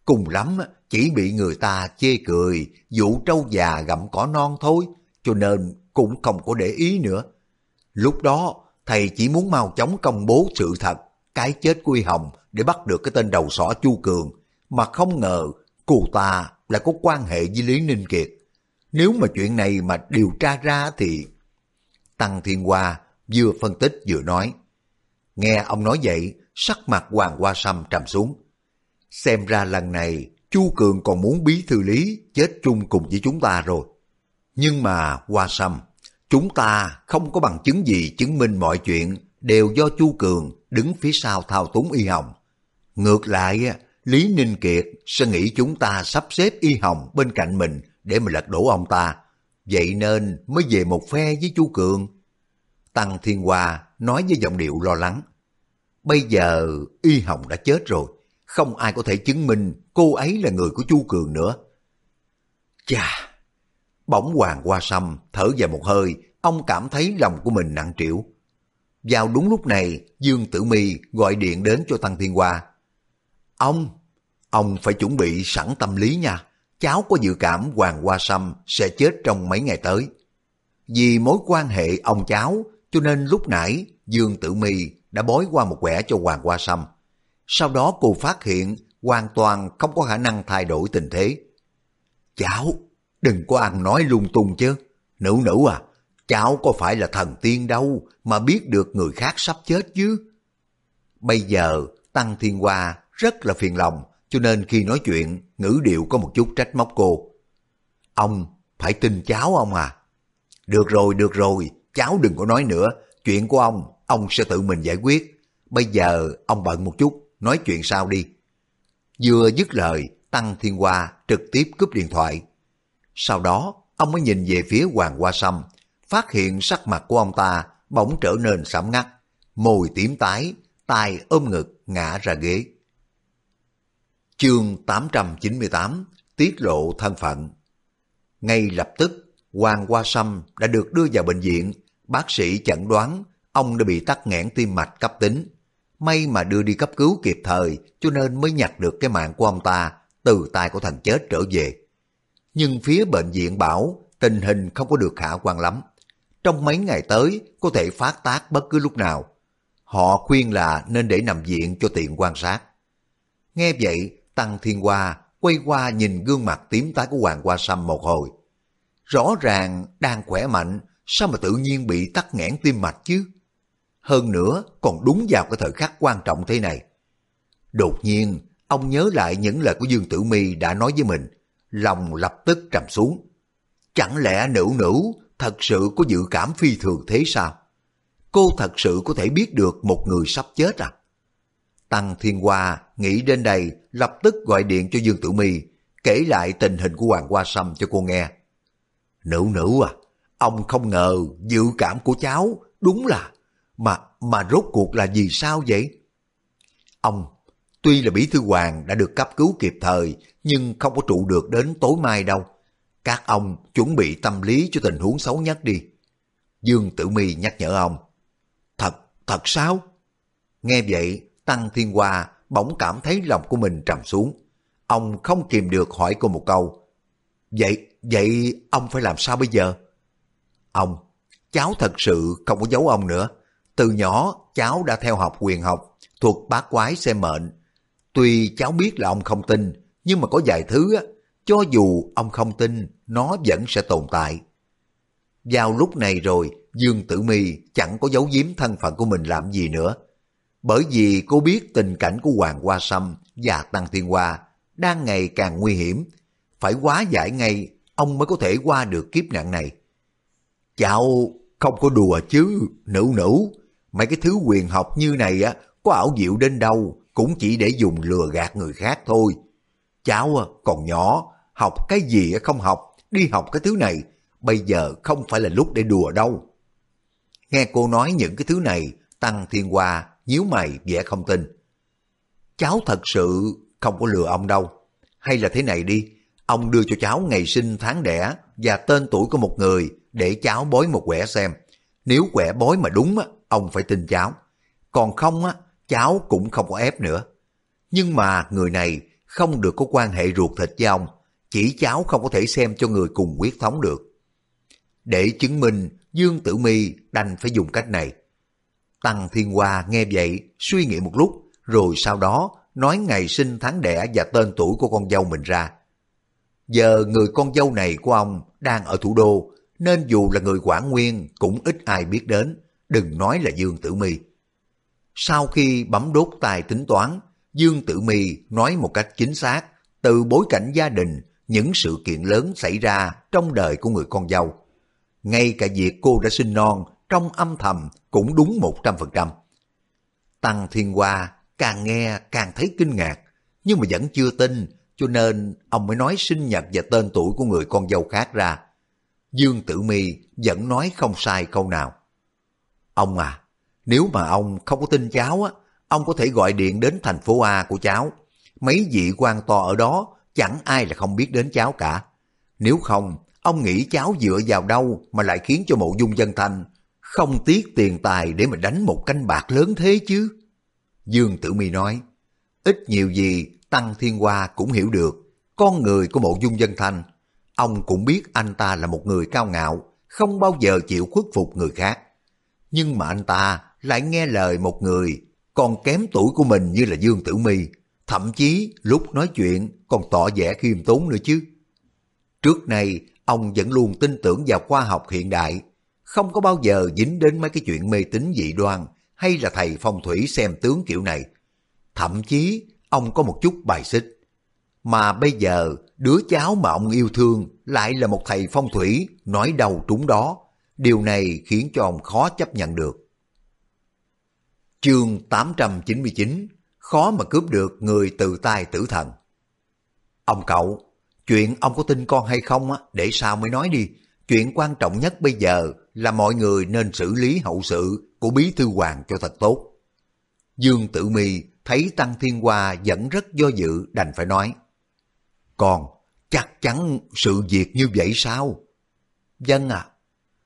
Cùng lắm chỉ bị người ta chê cười, dụ trâu già gặm cỏ non thôi, cho nên cũng không có để ý nữa. Lúc đó, thầy chỉ muốn mau chóng công bố sự thật, cái chết của Y Hồng để bắt được cái tên đầu sỏ Chu Cường, mà không ngờ cô ta lại có quan hệ với Lý Ninh Kiệt. Nếu mà chuyện này mà điều tra ra thì... Tăng Thiên Hoa vừa phân tích vừa nói. Nghe ông nói vậy, sắc mặt Hoàng Hoa Sâm trầm xuống. Xem ra lần này, Chu Cường còn muốn bí thư lý chết chung cùng với chúng ta rồi. Nhưng mà Hoa Sâm, chúng ta không có bằng chứng gì chứng minh mọi chuyện đều do Chu Cường đứng phía sau thao túng Y Hồng. Ngược lại, Lý Ninh Kiệt sẽ nghĩ chúng ta sắp xếp Y Hồng bên cạnh mình để mà lật đổ ông ta. Vậy nên mới về một phe với Chu Cường. Tăng Thiên Hoa nói với giọng điệu lo lắng. Bây giờ Y Hồng đã chết rồi, không ai có thể chứng minh cô ấy là người của Chu Cường nữa. Chà! Bỗng Hoàng Hoa Sâm thở dài một hơi, ông cảm thấy lòng của mình nặng trĩu. Vào đúng lúc này, Dương Tử Mi gọi điện đến cho Tăng Thiên Hoa. Ông, ông phải chuẩn bị sẵn tâm lý nha. Cháu có dự cảm Hoàng Hoa Sâm sẽ chết trong mấy ngày tới. Vì mối quan hệ ông cháu, cho nên lúc nãy Dương Tử Mi đã bói qua một quẻ cho Hoàng Hoa Sâm. Sau đó cô phát hiện hoàn toàn không có khả năng thay đổi tình thế. Cháu, đừng có ăn nói lung tung chứ. Nữ nữ à, cháu có phải là thần tiên đâu mà biết được người khác sắp chết chứ. Bây giờ Tăng Thiên Hoa rất là phiền lòng cho nên khi nói chuyện ngữ điệu có một chút trách móc cô. Ông phải tin cháu ông à. Được rồi, được rồi, cháu đừng có nói nữa. Chuyện của ông, ông sẽ tự mình giải quyết. Bây giờ ông bận một chút, nói chuyện sau đi. Vừa dứt lời, Tăng Thiên Hoa trực tiếp cúp điện thoại. Sau đó, ông mới nhìn về phía Hoàng Hoa Sâm, phát hiện sắc mặt của ông ta bỗng trở nên sẫm ngắt, môi tím tái, tay ôm ngực ngã ra ghế. Chương 898 Tiết lộ thân phận Ngay lập tức, Hoàng Hoa Sâm đã được đưa vào bệnh viện, bác sĩ chẩn đoán ông đã bị tắc nghẽn tim mạch cấp tính. May mà đưa đi cấp cứu kịp thời cho nên mới nhặt được cái mạng của ông ta từ tay của thằng chết trở về. Nhưng phía bệnh viện bảo tình hình không có được khả quan lắm trong mấy ngày tới có thể phát tác bất cứ lúc nào. Họ khuyên là nên để nằm viện cho tiện quan sát. Nghe vậy, Tăng Thiên Hoa quay qua nhìn gương mặt tím tái của Hoàng Hoa Sâm một hồi. Rõ ràng đang khỏe mạnh, sao mà tự nhiên bị tắc nghẽn tim mạch chứ? Hơn nữa, còn đúng vào cái thời khắc quan trọng thế này. Đột nhiên, ông nhớ lại những lời của Dương Tử Mi đã nói với mình, lòng lập tức trầm xuống. Chẳng lẽ nữ nữ thật sự có dự cảm phi thường thế sao? Cô thật sự có thể biết được một người sắp chết à? Tăng Thiên Hoa nghĩ đến đây lập tức gọi điện cho Dương Tử Mi kể lại tình hình của Hoàng Hoa Sâm cho cô nghe. Nữ nữ à, ông không ngờ dự cảm của cháu đúng là mà mà rốt cuộc là gì sao vậy? Ông, tuy là bí thư hoàng đã được cấp cứu kịp thời nhưng không có trụ được đến tối mai đâu. Các ông chuẩn bị tâm lý cho tình huống xấu nhất đi. Dương Tử Mi nhắc nhở ông. Thật, thật sao? Nghe vậy, Tăng Thiên Hoa bỗng cảm thấy lòng của mình trầm xuống. Ông không kìm được hỏi cô một câu. Vậy, vậy ông phải làm sao bây giờ? Ông, cháu thật sự không có giấu ông nữa. Từ nhỏ, cháu đã theo học quyền học, thuộc bát quái xem mệnh. Tuy cháu biết là ông không tin, nhưng mà có vài thứ, á, cho dù ông không tin, nó vẫn sẽ tồn tại. Vào lúc này rồi, Dương Tử Mi chẳng có giấu giếm thân phận của mình làm gì nữa. Bởi vì cô biết tình cảnh của Hoàng Hoa Sâm và Tăng Thiên Hoa đang ngày càng nguy hiểm. Phải quá giải ngay, ông mới có thể qua được kiếp nạn này. Cháu không có đùa chứ, nữ nữ. Mấy cái thứ quyền học như này á, có ảo diệu đến đâu, cũng chỉ để dùng lừa gạt người khác thôi. Cháu à, còn nhỏ, học cái gì không học, đi học cái thứ này, bây giờ không phải là lúc để đùa đâu. Nghe cô nói những cái thứ này, Tăng Thiên Hoa nhíu mày vẻ không tin. Cháu thật sự không có lừa ông đâu. Hay là thế này đi, ông đưa cho cháu ngày sinh tháng đẻ và tên tuổi của một người để cháu bói một quẻ xem. Nếu quẻ bói mà đúng, ông phải tin cháu. Còn không, á, cháu cũng không có ép nữa. Nhưng mà người này không được có quan hệ ruột thịt với ông, chỉ cháu không có thể xem cho người cùng quyết thống được. Để chứng minh Dương Tử Mi đành phải dùng cách này. Tăng Thiên Hoa nghe vậy, suy nghĩ một lúc, rồi sau đó nói ngày sinh tháng đẻ và tên tuổi của con dâu mình ra. Giờ người con dâu này của ông đang ở thủ đô, nên dù là người Quảng Nguyên cũng ít ai biết đến, đừng nói là Dương Tử Mi. Sau khi bấm đốt tài tính toán, Dương Tử Mi nói một cách chính xác từ bối cảnh gia đình, những sự kiện lớn xảy ra trong đời của người con dâu. Ngay cả việc cô đã sinh non trong âm thầm cũng đúng 100%. Tăng Thiên Hoa càng nghe càng thấy kinh ngạc, nhưng mà vẫn chưa tin, cho nên ông mới nói sinh nhật và tên tuổi của người con dâu khác ra. Dương Tử Mi vẫn nói không sai câu nào. Ông à, nếu mà ông không có tin cháu á, ông có thể gọi điện đến thành phố A của cháu. Mấy vị quan to ở đó chẳng ai là không biết đến cháu cả. Nếu không, ông nghĩ cháu dựa vào đâu mà lại khiến cho mộ dung dân thanh không tiếc tiền tài để mà đánh một canh bạc lớn thế chứ. Dương Tử Mi nói, ít nhiều gì Tăng Thiên Hoa cũng hiểu được, con người của mộ dung dân thanh. Ông cũng biết anh ta là một người cao ngạo, không bao giờ chịu khuất phục người khác. Nhưng mà anh ta lại nghe lời một người còn kém tuổi của mình như là Dương Tử Mi, thậm chí lúc nói chuyện còn tỏ vẻ khiêm tốn nữa chứ. Trước nay, ông vẫn luôn tin tưởng vào khoa học hiện đại, không có bao giờ dính đến mấy cái chuyện mê tín dị đoan hay là thầy phong thủy xem tướng kiểu này. Thậm chí, ông có một chút bài xích. Mà bây giờ, đứa cháu mà ông yêu thương lại là một thầy phong thủy nói đầu trúng đó. Điều này khiến cho ông khó chấp nhận được. Chương 899 Khó mà cướp được người từ tay tử thần. Ông cậu, chuyện ông có tin con hay không á, để sao mới nói đi. Chuyện quan trọng nhất bây giờ là mọi người nên xử lý hậu sự của Bí Thư Hoàng cho thật tốt. Dương Tử Mi thấy Tăng Thiên Hoa vẫn rất do dự đành phải nói. Còn chắc chắn sự việc như vậy sao? Vâng Dân à,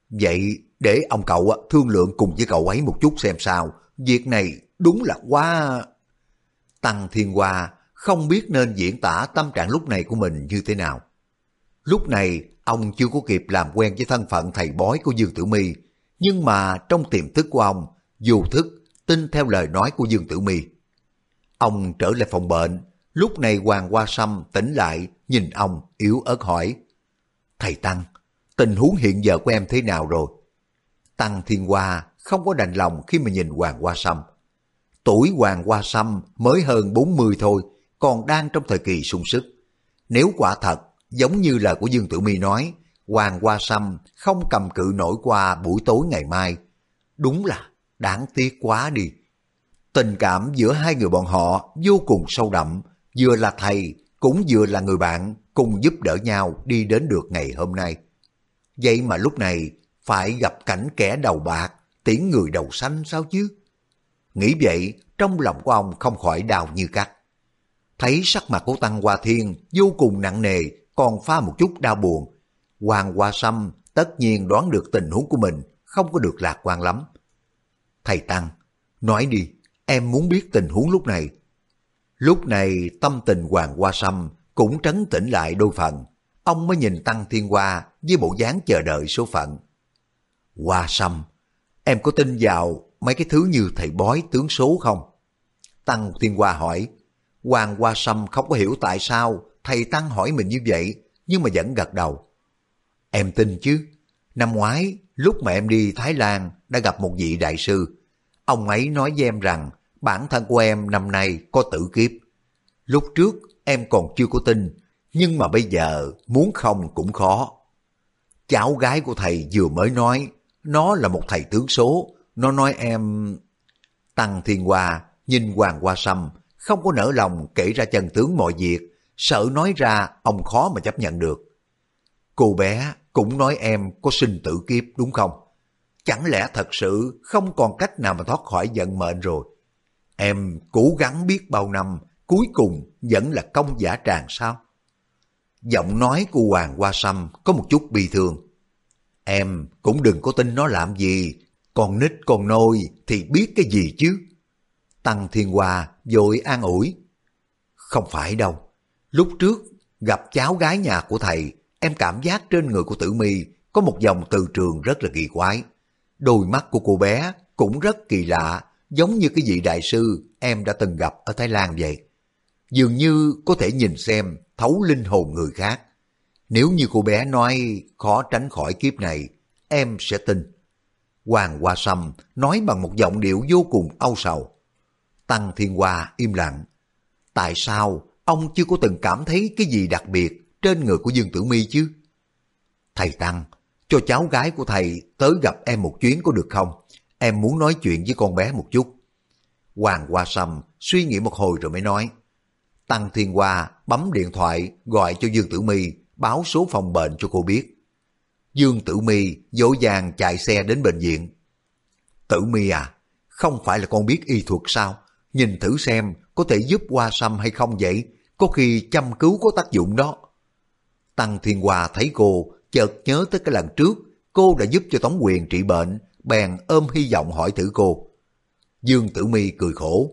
vậy để ông cậu thương lượng cùng với cậu ấy một chút xem sao. Việc này đúng là quá... Tăng Thiên Hoa không biết nên diễn tả tâm trạng lúc này của mình như thế nào. Lúc này, ông chưa có kịp làm quen với thân phận thầy bói của Dương Tử Mi, nhưng mà trong tiềm thức của ông, dù thức, tin theo lời nói của Dương Tử Mi. Ông trở lại phòng bệnh, lúc này Hoàng Hoa Sâm tỉnh lại, nhìn ông yếu ớt hỏi. Thầy Tăng, tình huống hiện giờ của em thế nào rồi? Tăng Thiên Hoa không có đành lòng khi mà nhìn Hoàng Hoa Sâm. Tuổi Hoàng Hoa Sâm mới hơn 40 thôi, còn đang trong thời kỳ sung sức. Nếu quả thật, giống như là của Dương Tử Mi nói, Hoàng Hoa Sâm không cầm cự nổi qua buổi tối ngày mai. Đúng là đáng tiếc quá đi. Tình cảm giữa hai người bọn họ vô cùng sâu đậm, vừa là thầy, cũng vừa là người bạn, cùng giúp đỡ nhau đi đến được ngày hôm nay. Vậy mà lúc này phải gặp cảnh kẻ đầu bạc, tiễn người đầu xanh sao chứ? Nghĩ vậy, trong lòng của ông không khỏi đào như cắt. Thấy sắc mặt của Tăng Hoa Thiên vô cùng nặng nề, còn pha một chút đau buồn. Hoàng Hoa Sâm tất nhiên đoán được tình huống của mình không có được lạc quan lắm. Thầy Tăng, Nói đi, em muốn biết tình huống lúc này. Lúc này tâm tình Hoàng Hoa Sâm cũng trấn tĩnh lại đôi phần. Ông mới nhìn Tăng Thiên Hoa với bộ dáng chờ đợi số phận. Hoa Sâm, em có tin vào mấy cái thứ như thầy bói tướng số không? Tăng Thiên Hoa hỏi. Hoàng Hoa Sâm không có hiểu tại sao thầy Tăng hỏi mình như vậy, nhưng mà vẫn gật đầu. Em tin chứ, năm ngoái lúc mà em đi Thái Lan đã gặp một vị đại sư. Ông ấy nói với em rằng bản thân của em năm nay có tử kiếp. Lúc trước em còn chưa có tin, nhưng mà bây giờ muốn không cũng khó. Cháu gái của thầy vừa mới nói, nó là một thầy tướng số, nó nói em... Tăng Thiên Hoa nhìn Hoàng Hoa Sâm, không có nỡ lòng kể ra chân tướng mọi việc, sợ nói ra ông khó mà chấp nhận được. Cô bé cũng nói em có sinh tử kiếp đúng không? Chẳng lẽ thật sự không còn cách nào mà thoát khỏi vận mệnh rồi? Em cố gắng biết bao năm, cuối cùng vẫn là công giả tràng sao? Giọng nói của Hoàng Hoa Sâm có một chút bi thương. Em cũng đừng có tin nó làm gì, còn nít còn nôi thì biết cái gì chứ? Tăng Thiên hòa, vội an ủi. Không phải đâu, lúc trước gặp cháu gái nhà của thầy, em cảm giác trên người của tử mi có một dòng từ trường rất là kỳ quái. Đôi mắt của cô bé cũng rất kỳ lạ, giống như cái vị đại sư em đã từng gặp ở Thái Lan vậy. Dường như có thể nhìn xem thấu linh hồn người khác. Nếu như cô bé nói khó tránh khỏi kiếp này, em sẽ tin. Hoàng Hoa Sâm nói bằng một giọng điệu vô cùng âu sầu. Tăng Thiên Hoa im lặng. Tại sao ông chưa có từng cảm thấy cái gì đặc biệt trên người của Dương Tử Mi chứ? Thầy Tăng, cho cháu gái của thầy tới gặp em một chuyến có được không? Em muốn nói chuyện với con bé một chút. Hoàng Hoa Sâm suy nghĩ một hồi rồi mới nói. Tăng Thiên Hoa bấm điện thoại gọi cho Dương Tử Mi báo số phòng bệnh cho cô biết. Dương Tử Mi dỗ dàng chạy xe đến bệnh viện. Tử Mi à, không phải là con biết y thuật sao? Nhìn thử xem có thể giúp Hoa Sâm hay không vậy? Có khi chăm cứu có tác dụng đó. Tăng Thiên Hoa thấy cô chợt nhớ tới cái lần trước cô đã giúp cho Tống Quyền trị bệnh, bèn ôm hy vọng hỏi thử cô. Dương Tử Mi cười khổ.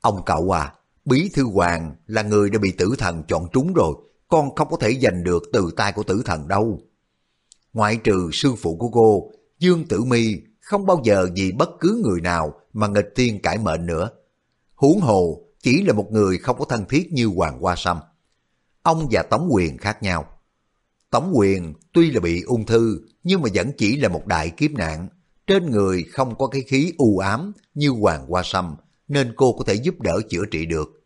Ông cậu à, Bí Thư Hoàng là người đã bị tử thần chọn trúng rồi, con không có thể giành được từ tay của tử thần đâu. Ngoại trừ sư phụ của cô, Dương Tử Mi không bao giờ vì bất cứ người nào mà nghịch tiên cải mệnh nữa. Huống hồ chỉ là một người không có thân thiết như Hoàng Hoa Sâm. Ông và Tống Quyền khác nhau. Tống Quyền tuy là bị ung thư nhưng mà vẫn chỉ là một đại kiếp nạn. Trên người không có cái khí u ám như Hoàng Hoa Sâm nên cô có thể giúp đỡ chữa trị được.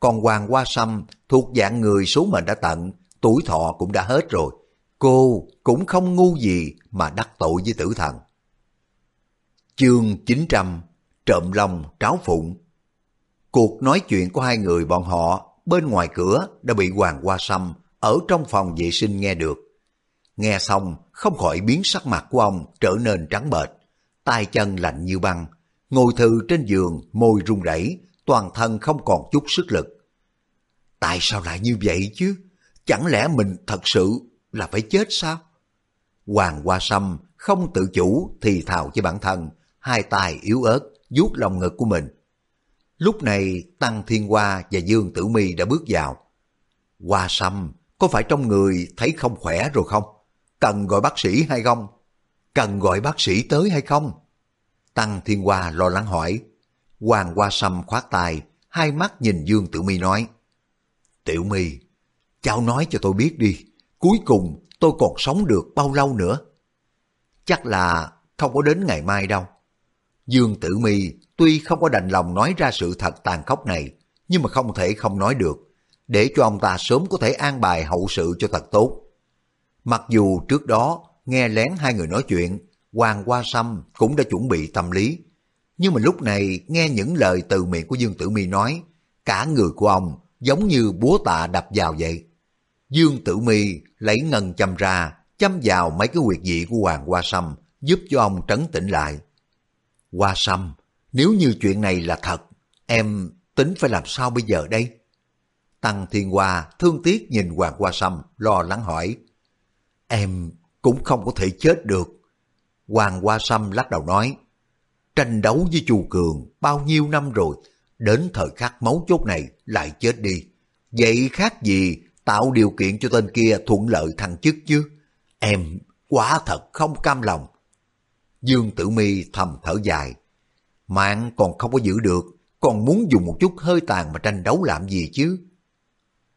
Còn Hoàng Hoa Sâm thuộc dạng người số mệnh đã tận, tuổi thọ cũng đã hết rồi. Cô cũng không ngu gì mà đắc tội với tử thần. Chương 900 Trộm lòng tráo phụng Cuộc nói chuyện của hai người bọn họ bên ngoài cửa đã bị Hoàng Hoa Sâm ở trong phòng vệ sinh nghe được. Nghe xong không khỏi biến sắc mặt của ông trở nên trắng bệch, tay chân lạnh như băng, ngồi thư trên giường môi run rẩy, toàn thân không còn chút sức lực. Tại sao lại như vậy chứ? Chẳng lẽ mình thật sự là phải chết sao? Hoàng Hoa Sâm không tự chủ thì thào với bản thân, hai tay yếu ớt, vuốt lòng ngực của mình. Lúc này Tăng Thiên Hoa và Dương Tử Mi đã bước vào. Hoa Sâm, có phải trong người thấy không khỏe rồi không? Cần gọi bác sĩ hay không? Cần gọi bác sĩ tới hay không? Tăng Thiên Hoa lo lắng hỏi. Hoàng Hoa Sâm khoát tay, hai mắt nhìn Dương Tử Mi nói. Tiểu My, cháu nói cho tôi biết đi, cuối cùng tôi còn sống được bao lâu nữa? Chắc là không có đến ngày mai đâu. Dương Tử Mi tuy không có đành lòng nói ra sự thật tàn khốc này, nhưng mà không thể không nói được, để cho ông ta sớm có thể an bài hậu sự cho thật tốt. Mặc dù trước đó nghe lén hai người nói chuyện, Hoàng Hoa Sâm cũng đã chuẩn bị tâm lý, nhưng mà lúc này nghe những lời từ miệng của Dương Tử Mi nói, cả người của ông giống như búa tạ đập vào vậy. Dương Tử Mi lấy ngân châm ra, châm vào mấy cái huyệt vị của Hoàng Hoa Sâm, giúp cho ông trấn tĩnh lại. Hoa Sâm, nếu như chuyện này là thật, em tính phải làm sao bây giờ đây? Tăng Thiên Hoa thương tiếc nhìn Hoàng Hoa Sâm, lo lắng hỏi. Em cũng không có thể chết được. Hoàng Hoa Sâm lắc đầu nói tranh đấu với Chu Cường bao nhiêu năm rồi, đến thời khắc máu chốt này lại chết đi. Vậy khác gì tạo điều kiện cho tên kia thuận lợi thăng chức chứ? Em quá thật không cam lòng. Dương Tử Mi thầm thở dài. Mạng còn không có giữ được, còn muốn dùng một chút hơi tàn mà tranh đấu làm gì chứ?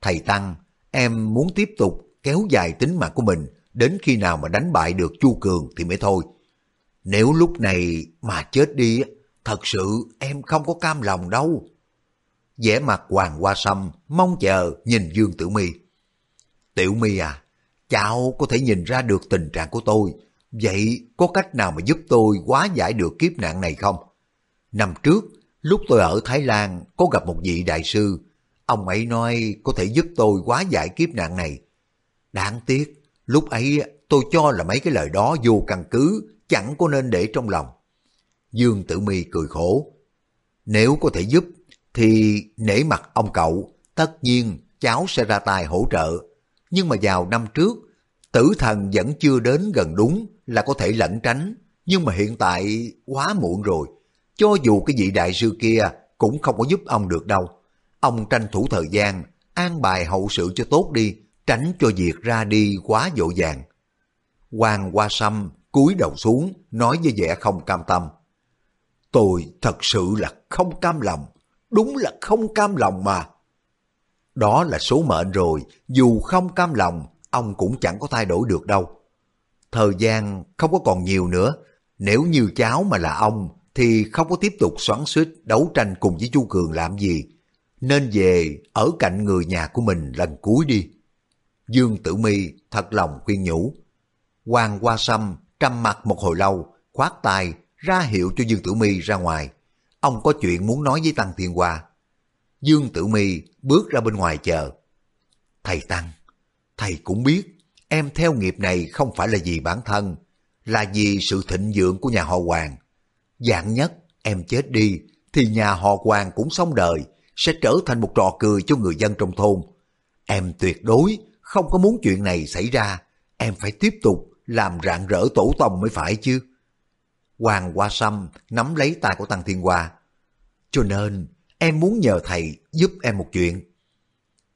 Thầy Tăng, em muốn tiếp tục kéo dài tính mạng của mình đến khi nào mà đánh bại được Chu Cường thì mới thôi. Nếu lúc này mà chết đi, thật sự em không có cam lòng đâu. vẻ mặt Hoàng Hoa Sâm mong chờ nhìn Dương Tử Mi. Tiểu Mi à, cháu có thể nhìn ra được tình trạng của tôi, vậy có cách nào mà giúp tôi hóa giải được kiếp nạn này không? Năm trước, lúc tôi ở Thái Lan có gặp một vị đại sư, ông ấy nói có thể giúp tôi hóa giải kiếp nạn này. Đáng tiếc, lúc ấy tôi cho là mấy cái lời đó vô căn cứ, chẳng có nên để trong lòng. Dương Tử Mi cười khổ. Nếu có thể giúp, thì nể mặt ông cậu, tất nhiên cháu sẽ ra tay hỗ trợ. Nhưng mà vào năm trước, tử thần vẫn chưa đến gần đúng là có thể lẩn tránh. Nhưng mà hiện tại quá muộn rồi. Cho dù cái vị đại sư kia cũng không có giúp ông được đâu. Ông tranh thủ thời gian, an bài hậu sự cho tốt đi, tránh cho việc ra đi quá dội dàng. Hoàng Hoa Sâm cúi đầu xuống, nói với vẻ không cam tâm. Tôi thật sự là không cam lòng, đúng là không cam lòng mà. Đó là số mệnh rồi, dù không cam lòng, ông cũng chẳng có thay đổi được đâu. Thời gian không có còn nhiều nữa, nếu như cháu mà là ông thì không có tiếp tục xoắn suýt đấu tranh cùng với Chu Cường làm gì. Nên về ở cạnh người nhà của mình lần cuối đi. Dương Tử Mi thật lòng khuyên nhủ. Hoàng Hoa Sâm trầm mặt một hồi lâu, khoát tay ra hiệu cho Dương Tử Mi ra ngoài. Ông có chuyện muốn nói với Tăng Thiên Hoa. Dương Tử Mi bước ra bên ngoài chờ. Thầy Tăng, thầy cũng biết em theo nghiệp này không phải là vì bản thân, là vì sự thịnh vượng của nhà họ Hoàng. Dạng nhất em chết đi thì nhà họ Hoàng cũng xong đời, sẽ trở thành một trò cười cho người dân trong thôn. Em tuyệt đối không có muốn chuyện này xảy ra, em phải tiếp tục làm rạng rỡ tổ tông mới phải chứ. Hoàng Hoa Sâm nắm lấy tay của Tăng Thiên Hoa. Cho nên em muốn nhờ thầy giúp em một chuyện.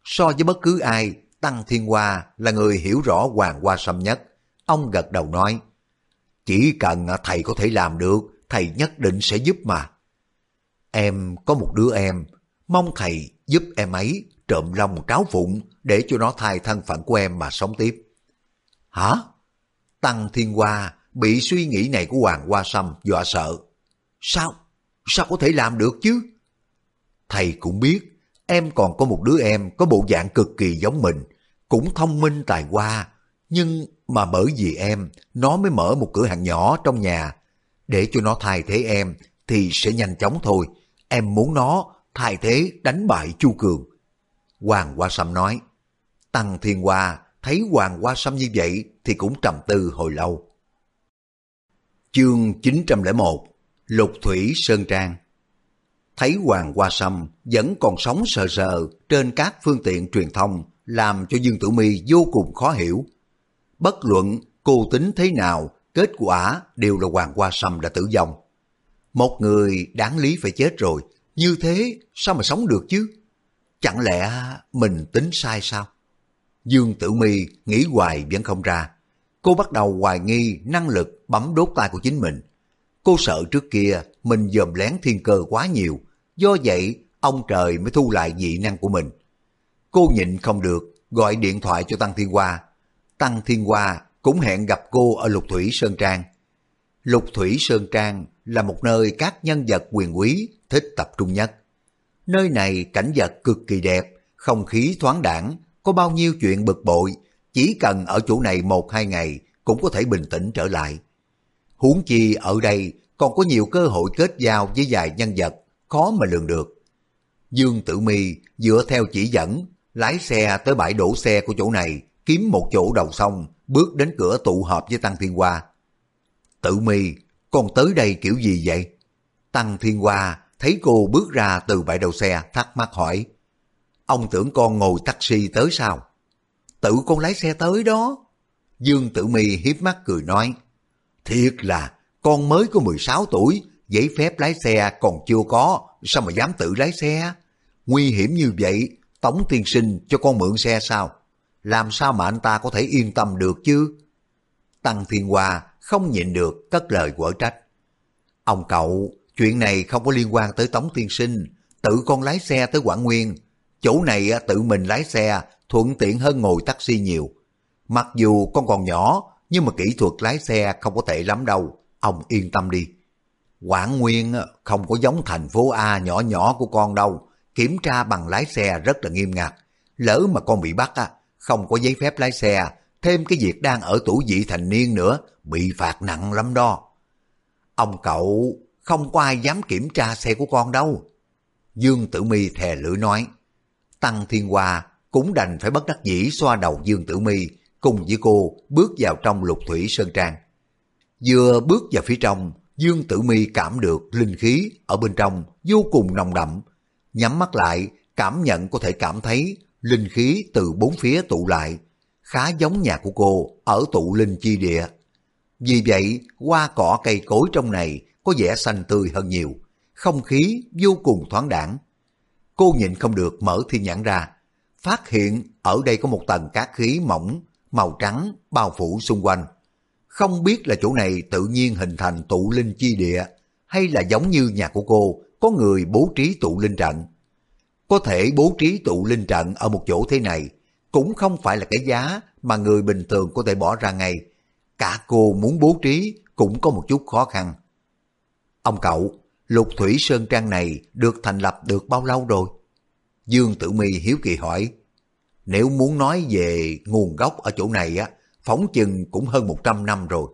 So với bất cứ ai, Tăng Thiên Hoa là người hiểu rõ Hoàng Hoa Sâm nhất. Ông gật đầu nói, chỉ cần thầy có thể làm được, thầy nhất định sẽ giúp mà. Em có một đứa em, mong thầy giúp em ấy trộm lòng tráo phụng để cho nó thay thân phận của em mà sống tiếp. Hả? Tăng Thiên Hoa bị suy nghĩ này của Hoàng Hoa Sâm dọa sợ. Sao? Sao có thể làm được chứ? Thầy cũng biết, em còn có một đứa em có bộ dạng cực kỳ giống mình, cũng thông minh tài hoa, nhưng mà bởi vì em, nó mới mở một cửa hàng nhỏ trong nhà. Để cho nó thay thế em thì sẽ nhanh chóng thôi. Em muốn nó thay thế đánh bại Chu Cường. Hoàng Hoa Sâm nói, Tăng Thiên Hoa thấy Hoàng Hoa Sâm như vậy thì cũng trầm tư hồi lâu. Chương 901 Lục Thủy Sơn Trang Thấy Hoàng Hoa Sâm vẫn còn sống sờ sờ trên các phương tiện truyền thông làm cho Dương Tử Mi vô cùng khó hiểu. Bất luận cô tính thế nào, kết quả đều là Hoàng Hoa Sâm đã tử vong. Một người đáng lý phải chết rồi, như thế sao mà sống được chứ? Chẳng lẽ mình tính sai sao? Dương Tử Mi nghĩ hoài vẫn không ra. Cô bắt đầu hoài nghi năng lực bấm đốt tay của chính mình. Cô sợ trước kia mình dòm lén thiên cơ quá nhiều, do vậy ông trời mới thu lại dị năng của mình. Cô nhịn không được, gọi điện thoại cho Tăng Thiên Hoa. Tăng Thiên Hoa cũng hẹn gặp cô ở Lục Thủy Sơn Trang. Lục Thủy Sơn Trang là một nơi các nhân vật quyền quý thích tập trung nhất. Nơi này cảnh vật cực kỳ đẹp, không khí thoáng đẳng, có bao nhiêu chuyện bực bội, chỉ cần ở chỗ này một hai ngày cũng có thể bình tĩnh trở lại. Huống chi ở đây còn có nhiều cơ hội kết giao với vài nhân vật khó mà lường được. Dương Tử Mi dựa theo chỉ dẫn, lái xe tới bãi đổ xe của chỗ này, kiếm một chỗ đầu sông, bước đến cửa tụ họp với Tăng Thiên Hoa. Tử Mi, con tới đây kiểu gì vậy? Tăng Thiên Hoa thấy cô bước ra từ bãi đầu xe thắc mắc hỏi. Ông tưởng con ngồi taxi tới sao? Tự con lái xe tới đó. Dương Tử Mi hiếp mắt cười nói. Thiệt là con mới có 16 tuổi, giấy phép lái xe còn chưa có, sao mà dám tự lái xe? Nguy hiểm như vậy, tổng tiên sinh cho con mượn xe sao? Làm sao mà anh ta có thể yên tâm được chứ? Tăng Thiên Hoa không nhịn được cất lời quở trách. Ông cậu, chuyện này không có liên quan tới Tống tiên sinh, tự con lái xe tới Quảng Nguyên. Chỗ này tự mình lái xe thuận tiện hơn ngồi taxi nhiều. Mặc dù con còn nhỏ, nhưng mà kỹ thuật lái xe không có tệ lắm đâu, ông yên tâm đi. Quảng Nguyên không có giống thành phố A nhỏ nhỏ của con đâu, kiểm tra bằng lái xe rất là nghiêm ngặt. Lỡ mà con bị bắt, không có giấy phép lái xe, thêm cái việc đang ở tuổi vị thành niên nữa, bị phạt nặng lắm đó. Ông cậu, không có ai dám kiểm tra xe của con đâu. Dương Tử Mi thè lưỡi nói. Tăng Thiên Hoa cũng đành phải bất đắc dĩ xoa đầu Dương Tử Mi cùng với cô bước vào trong lục thủy sơn trang. Vừa bước vào phía trong, Dương Tử Mi cảm được linh khí ở bên trong vô cùng nồng đậm. Nhắm mắt lại, cảm nhận có thể cảm thấy linh khí từ bốn phía tụ lại, khá giống nhà của cô ở tụ linh chi địa. Vì vậy, hoa cỏ cây cối trong này có vẻ xanh tươi hơn nhiều, không khí vô cùng thoáng đẳng. Cô nhịn không được mở thiên nhãn ra, phát hiện ở đây có một tầng cát khí mỏng, màu trắng bao phủ xung quanh. Không biết là chỗ này tự nhiên hình thành tụ linh chi địa, hay là giống như nhà của cô, có người bố trí tụ linh trận. Có thể bố trí tụ linh trận ở một chỗ thế này, cũng không phải là cái giá mà người bình thường có thể bỏ ra ngay. Cả cô muốn bố trí cũng có một chút khó khăn. Ông cậu, lục thủy sơn trang này được thành lập được bao lâu rồi? Dương Tử Mi hiếu kỳ hỏi. Nếu muốn nói về nguồn gốc ở chỗ này á, phóng chừng cũng hơn 100 năm rồi.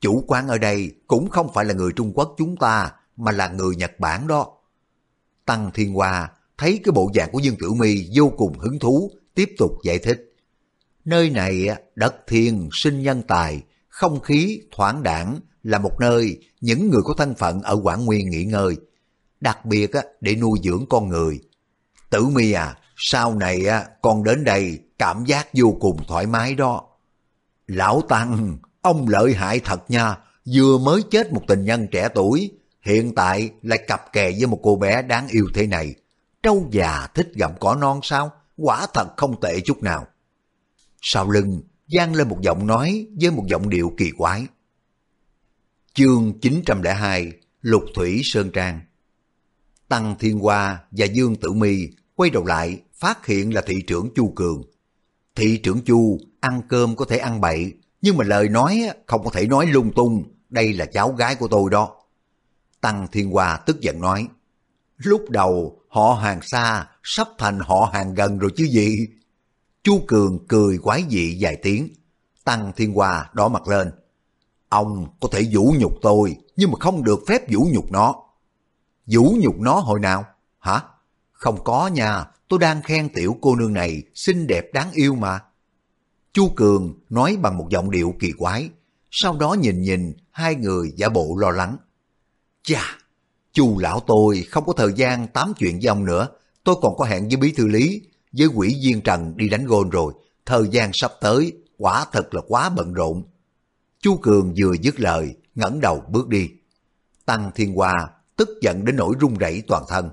Chủ quán ở đây cũng không phải là người Trung Quốc chúng ta, mà là người Nhật Bản đó. Tăng Thiên Hoa thấy cái bộ dạng của Dương Tử Mi vô cùng hứng thú, tiếp tục giải thích. Nơi này đất thiên sinh nhân tài, không khí thoáng đẳng là một nơi những người có thân phận ở Quảng Nguyên nghỉ ngơi, đặc biệt để nuôi dưỡng con người. Tử Mi à, sau này á con đến đây cảm giác vô cùng thoải mái đó. Lão Tăng, ông lợi hại thật nha, vừa mới chết một tình nhân trẻ tuổi, hiện tại lại cặp kè với một cô bé đáng yêu thế này. Trâu già thích gặm cỏ non sao? Quả thật không tệ chút nào. Sau lưng, gian lên một giọng nói với một giọng điệu kỳ quái. Chương 902 Lục Thủy Sơn Trang Tăng Thiên Hoa và Dương Tử Mi quay đầu lại phát hiện là thị trưởng Chu Cường. Thị trưởng Chu ăn cơm có thể ăn bậy, nhưng mà lời nói không có thể nói lung tung, đây là cháu gái của tôi đó. Tăng Thiên Hoa tức giận nói, lúc đầu họ hàng xa sắp thành họ hàng gần rồi chứ gì. Chu Cường cười quái dị vài tiếng, Tăng Thiên Hoa đỏ mặt lên. Ông có thể vũ nhục tôi, nhưng mà không được phép vũ nhục nó. Vũ nhục nó hồi nào? Hả? Không có nha, tôi đang khen tiểu cô nương này xinh đẹp đáng yêu mà. Chu Cường nói bằng một giọng điệu kỳ quái, sau đó nhìn nhìn hai người giả bộ lo lắng. Chà, Chu lão tôi không có thời gian tám chuyện với ông nữa, tôi còn có hẹn với bí thư lý, với quỷ viên Trần đi đánh gôn rồi, thời gian sắp tới, quả thật là quá bận rộn. Chu Cường vừa dứt lời, ngẩng đầu bước đi. Tăng Thiên Hoa tức giận đến nỗi run rẩy toàn thân.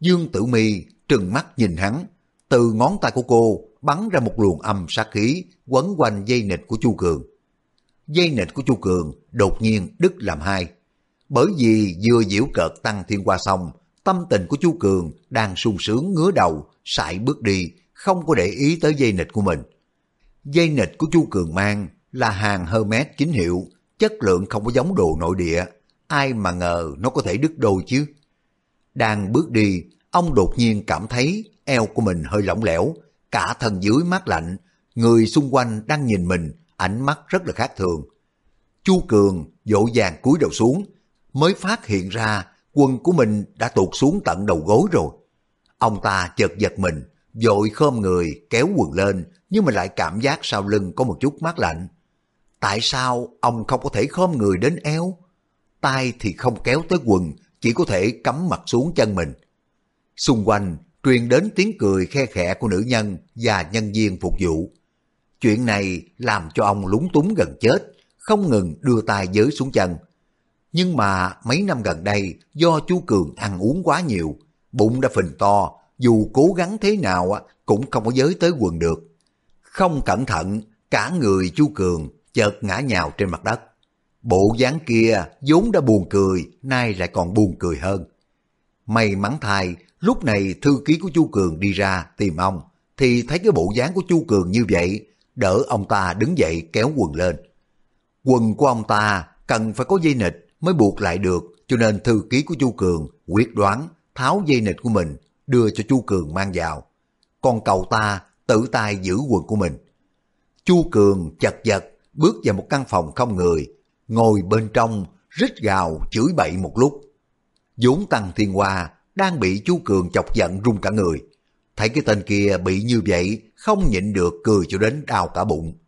Dương Tử Mi trừng mắt nhìn hắn, từ ngón tay của cô bắn ra một luồng âm sát khí quấn quanh dây nịch của Chu Cường. Dây nịch của Chu Cường đột nhiên đứt làm hai. Bởi vì vừa diễu cợt tăng thiên qua xong, tâm tình của Chu Cường đang sung sướng ngứa đầu, sải bước đi, không có để ý tới dây nịch của mình. Dây nịch của Chu Cường mang là hàng Hermes chính hiệu, chất lượng không có giống đồ nội địa, ai mà ngờ nó có thể đứt đôi chứ. Đang bước đi, ông đột nhiên cảm thấy eo của mình hơi lỏng lẻo, cả thân dưới mát lạnh, người xung quanh đang nhìn mình, ánh mắt rất là khác thường. Chu Cường dỗ dàng cúi đầu xuống, mới phát hiện ra quần của mình đã tụt xuống tận đầu gối rồi. Ông ta chợt giật mình, vội khom người kéo quần lên, nhưng mà lại cảm giác sau lưng có một chút mát lạnh. Tại sao ông không có thể khom người đến eo? tay thì không kéo tới quần, chỉ có thể cắm mặt xuống chân mình. Xung quanh truyền đến tiếng cười khe khẽ của nữ nhân và nhân viên phục vụ. Chuyện này làm cho ông lúng túng gần chết, không ngừng đưa tay giới xuống chân. Nhưng mà mấy năm gần đây do chú Cường ăn uống quá nhiều, bụng đã phình to, dù cố gắng thế nào cũng không có giới tới quần được. Không cẩn thận, cả người chú Cường chợt ngã nhào trên mặt đất. Bộ dáng kia vốn đã buồn cười, nay lại còn buồn cười hơn. May mắn thay, lúc này thư ký của chu Cường đi ra tìm ông, thì thấy cái bộ dáng của chu Cường như vậy, đỡ ông ta đứng dậy kéo quần lên. Quần của ông ta cần phải có dây nịch mới buộc lại được, cho nên thư ký của chu Cường quyết đoán tháo dây nịch của mình đưa cho chu Cường mang vào. Còn cậu ta tự tay giữ quần của mình. Chu Cường chật vật bước vào một căn phòng không người, ngồi bên trong rít gào chửi bậy một lúc. vốn Tăng Thiên Hoa đang bị chú Cường chọc giận run cả người. Thấy cái tên kia bị như vậy không nhịn được cười cho đến đau cả bụng.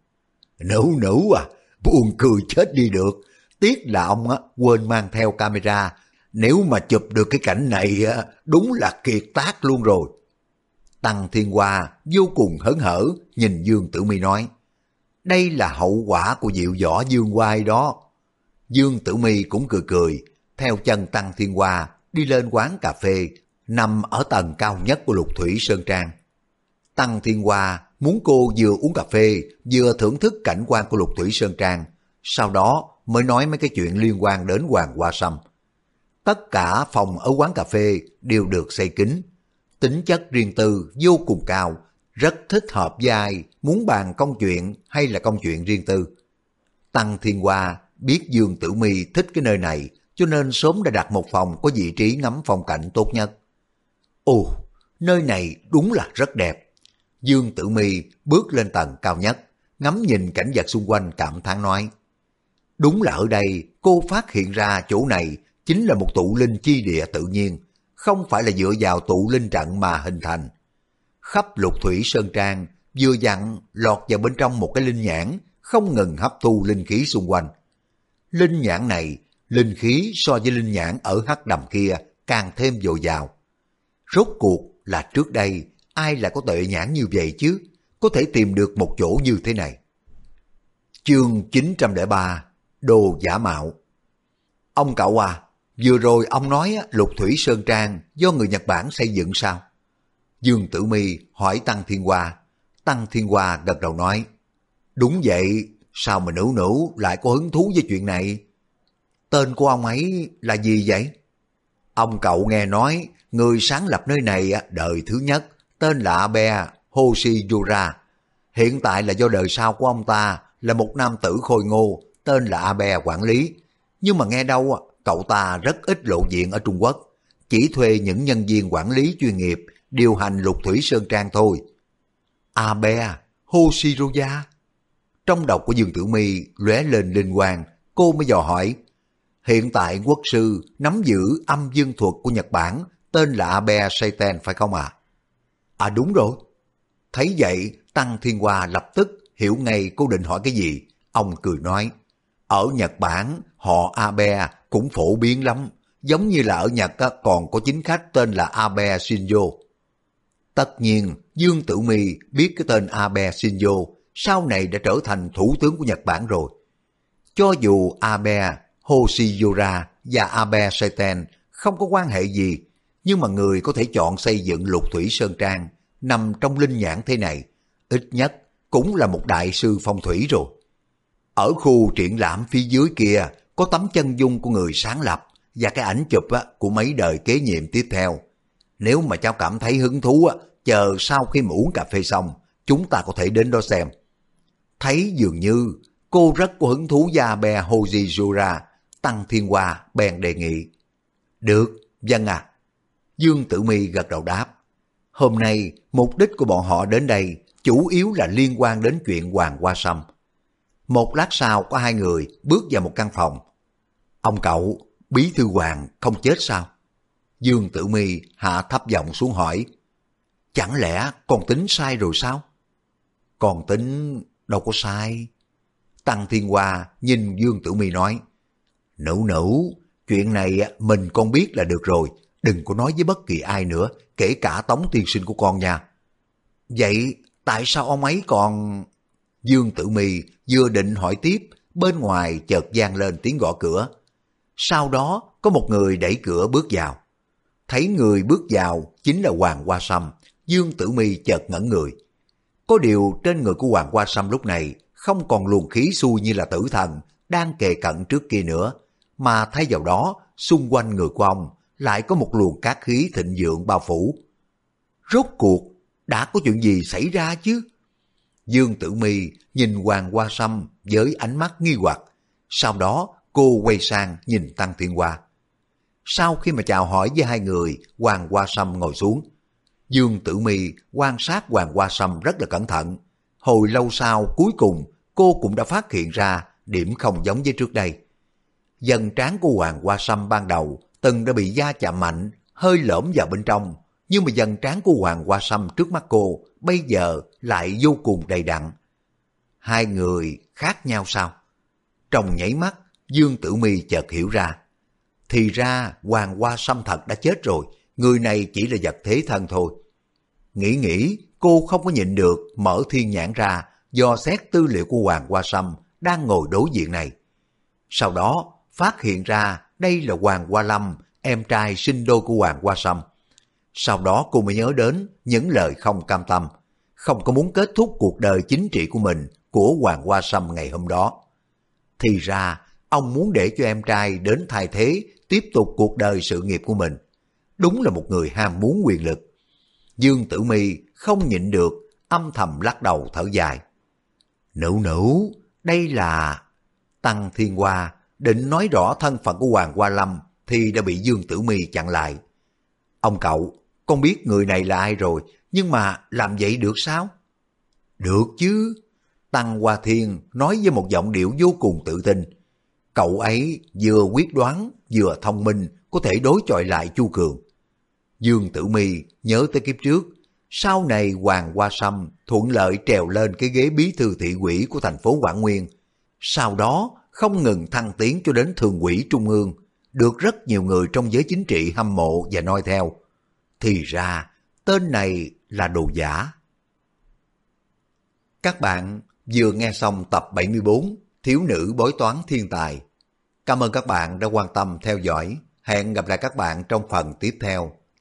Nữ nữ à, buồn cười chết đi được. Tiếc là ông á, quên mang theo camera. Nếu mà chụp được cái cảnh này á, đúng là kiệt tác luôn rồi. Tăng Thiên Hoa vô cùng hớn hở nhìn Dương Tử Mi nói. Đây là hậu quả của diệu võ Dương Quai đó. Dương Tử Mi cũng cười cười, theo chân Tăng Thiên Hoa đi lên quán cà phê nằm ở tầng cao nhất của lục thủy Sơn Trang. Tăng Thiên Hoa muốn cô vừa uống cà phê vừa thưởng thức cảnh quan của lục thủy Sơn Trang, sau đó mới nói mấy cái chuyện liên quan đến Hoàng Hoa Sâm. Tất cả phòng ở quán cà phê đều được xây kín, tính chất riêng tư vô cùng cao, rất thích hợp vai muốn bàn công chuyện hay là công chuyện riêng tư. Tăng Thiên Hoa biết Dương Tử Mi thích cái nơi này, cho nên sớm đã đặt một phòng có vị trí ngắm phong cảnh tốt nhất. Ồ, nơi này đúng là rất đẹp. Dương Tử Mi bước lên tầng cao nhất, ngắm nhìn cảnh vật xung quanh cảm thán nói. Đúng là ở đây cô phát hiện ra chỗ này chính là một tụ linh chi địa tự nhiên, không phải là dựa vào tụ linh trận mà hình thành. Khắp lục thủy sơn trang vừa dặn lọt vào bên trong một cái linh nhãn, không ngừng hấp thu linh khí xung quanh. Linh nhãn này, linh khí so với linh nhãn ở hắc đầm kia càng thêm dồi dào. Rốt cuộc là trước đây ai lại có tệ nhãn như vậy chứ, có thể tìm được một chỗ như thế này. Chương 903 Đồ giả mạo Ông cậu à, vừa rồi ông nói lục thủy sơn trang do người Nhật Bản xây dựng sao? Dương Tử Mi hỏi Tăng Thiên Hoa. Tăng Thiên Hoa gật đầu nói, đúng vậy, sao mà nữ nữ lại có hứng thú với chuyện này? Tên của ông ấy là gì vậy? Ông cậu nghe nói, người sáng lập nơi này đời thứ nhất, tên là Abe Hoshiyura. Hiện tại là do đời sau của ông ta là một nam tử khôi ngô, tên là Abe quản lý. Nhưng mà nghe đâu, cậu ta rất ít lộ diện ở Trung Quốc, chỉ thuê những nhân viên quản lý chuyên nghiệp điều hành lục thủy sơn trang thôi. Abe Hoshiroya trong đầu của Dương Tử Mi lóe lên linh quang, cô mới dò hỏi. Hiện tại quốc sư nắm giữ âm dương thuật của Nhật Bản tên là Abe Satan phải không à? À đúng rồi. Thấy vậy, Tăng Thiên Hoa lập tức hiểu ngay cô định hỏi cái gì. Ông cười nói, ở Nhật Bản, họ Abe cũng phổ biến lắm. Giống như là ở Nhật còn có chính khách tên là Abe Shinzo. Tất nhiên, Dương Tử Mi biết cái tên Abe Shinzo sau này đã trở thành thủ tướng của Nhật Bản rồi. Cho dù Abe Hoshiyura và Abe Saiten không có quan hệ gì, nhưng mà người có thể chọn xây dựng lục thủy sơn trang nằm trong linh nhãn thế này, ít nhất cũng là một đại sư phong thủy rồi. Ở khu triển lãm phía dưới kia có tấm chân dung của người sáng lập và cái ảnh chụp của mấy đời kế nhiệm tiếp theo. Nếu mà cháu cảm thấy hứng thú, chờ sau khi mà uống cà phê xong, chúng ta có thể đến đó xem. Thấy dường như cô rất có hứng thú gia bè Hojijura, Tăng Thiên Hoa bèn đề nghị. Được, dân à. Dương Tử Mi gật đầu đáp. Hôm nay, mục đích của bọn họ đến đây chủ yếu là liên quan đến chuyện Hoàng Hoa Sâm. Một lát sau có hai người bước vào một căn phòng. Ông cậu, bí thư hoàng không chết sao? Dương Tử Mi hạ thấp giọng xuống hỏi. Chẳng lẽ con tính sai rồi sao? Còn tính đâu có sai. Tăng Thiên Hoa nhìn Dương Tử Mi nói. Nữ nữ, chuyện này mình con biết là được rồi. Đừng có nói với bất kỳ ai nữa, kể cả tống tiên sinh của con nha. Vậy tại sao ông ấy còn... Dương Tử Mi vừa định hỏi tiếp, bên ngoài chợt vang lên tiếng gõ cửa. Sau đó có một người đẩy cửa bước vào. Thấy người bước vào chính là Hoàng Hoa Sâm, Dương Tử Mi chợt ngẩn người. Có điều trên người của Hoàng Hoa Sâm lúc này không còn luồng khí xui như là tử thần đang kề cận trước kia nữa, mà thay vào đó xung quanh người của ông lại có một luồng cát khí thịnh vượng bao phủ. Rốt cuộc, đã có chuyện gì xảy ra chứ? Dương Tử Mi nhìn Hoàng Hoa Sâm với ánh mắt nghi hoặc, sau đó cô quay sang nhìn Tăng Thiên Hoa. Sau khi mà chào hỏi với hai người, Hoàng Hoa Sâm ngồi xuống. Dương Tử Mi quan sát Hoàng Hoa Sâm rất là cẩn thận. Hồi lâu sau cuối cùng cô cũng đã phát hiện ra điểm không giống với trước đây. Dần trán của Hoàng Hoa Sâm ban đầu từng đã bị da chạm mạnh, hơi lõm vào bên trong, nhưng mà dần trán của Hoàng Hoa Sâm trước mắt cô bây giờ lại vô cùng đầy đặn. Hai người khác nhau sao? Trong nhảy mắt, Dương Tử Mi chợt hiểu ra. Thì ra Hoàng Hoa Sâm thật đã chết rồi, người này chỉ là vật thế thân thôi. Nghĩ nghĩ, cô không có nhịn được, mở thiên nhãn ra, do xét tư liệu của Hoàng Hoa Sâm đang ngồi đối diện này. Sau đó, phát hiện ra đây là Hoàng Hoa Lâm, em trai sinh đôi của Hoàng Hoa Sâm. Sau đó cô mới nhớ đến những lời không cam tâm, không có muốn kết thúc cuộc đời chính trị của mình của Hoàng Hoa Sâm ngày hôm đó. Thì ra, ông muốn để cho em trai đến thay thế tiếp tục cuộc đời sự nghiệp của mình. Đúng là một người ham muốn quyền lực. Dương Tử Mi không nhịn được, âm thầm lắc đầu thở dài. Nữ nữ, đây là... Tăng Thiên Hoa định nói rõ thân phận của Hoàng Hoa Lâm thì đã bị Dương Tử Mi chặn lại. Ông cậu, con biết người này là ai rồi, nhưng mà làm vậy được sao? Được chứ. Tăng Hoa Thiên nói với một giọng điệu vô cùng tự tin. Cậu ấy vừa quyết đoán, vừa thông minh, có thể đối chọi lại Chu Cường. Dương Tử Mi nhớ tới kiếp trước, sau này Hoàng Hoa Sâm thuận lợi trèo lên cái ghế bí thư thị quỷ của thành phố Quảng Nguyên. Sau đó không ngừng thăng tiến cho đến thường quỷ trung ương, được rất nhiều người trong giới chính trị hâm mộ và noi theo. Thì ra, tên này là đồ giả. Các bạn vừa nghe xong tập 74 Thiếu nữ bói toán thiên tài. Cảm ơn các bạn đã quan tâm theo dõi. Hẹn gặp lại các bạn trong phần tiếp theo.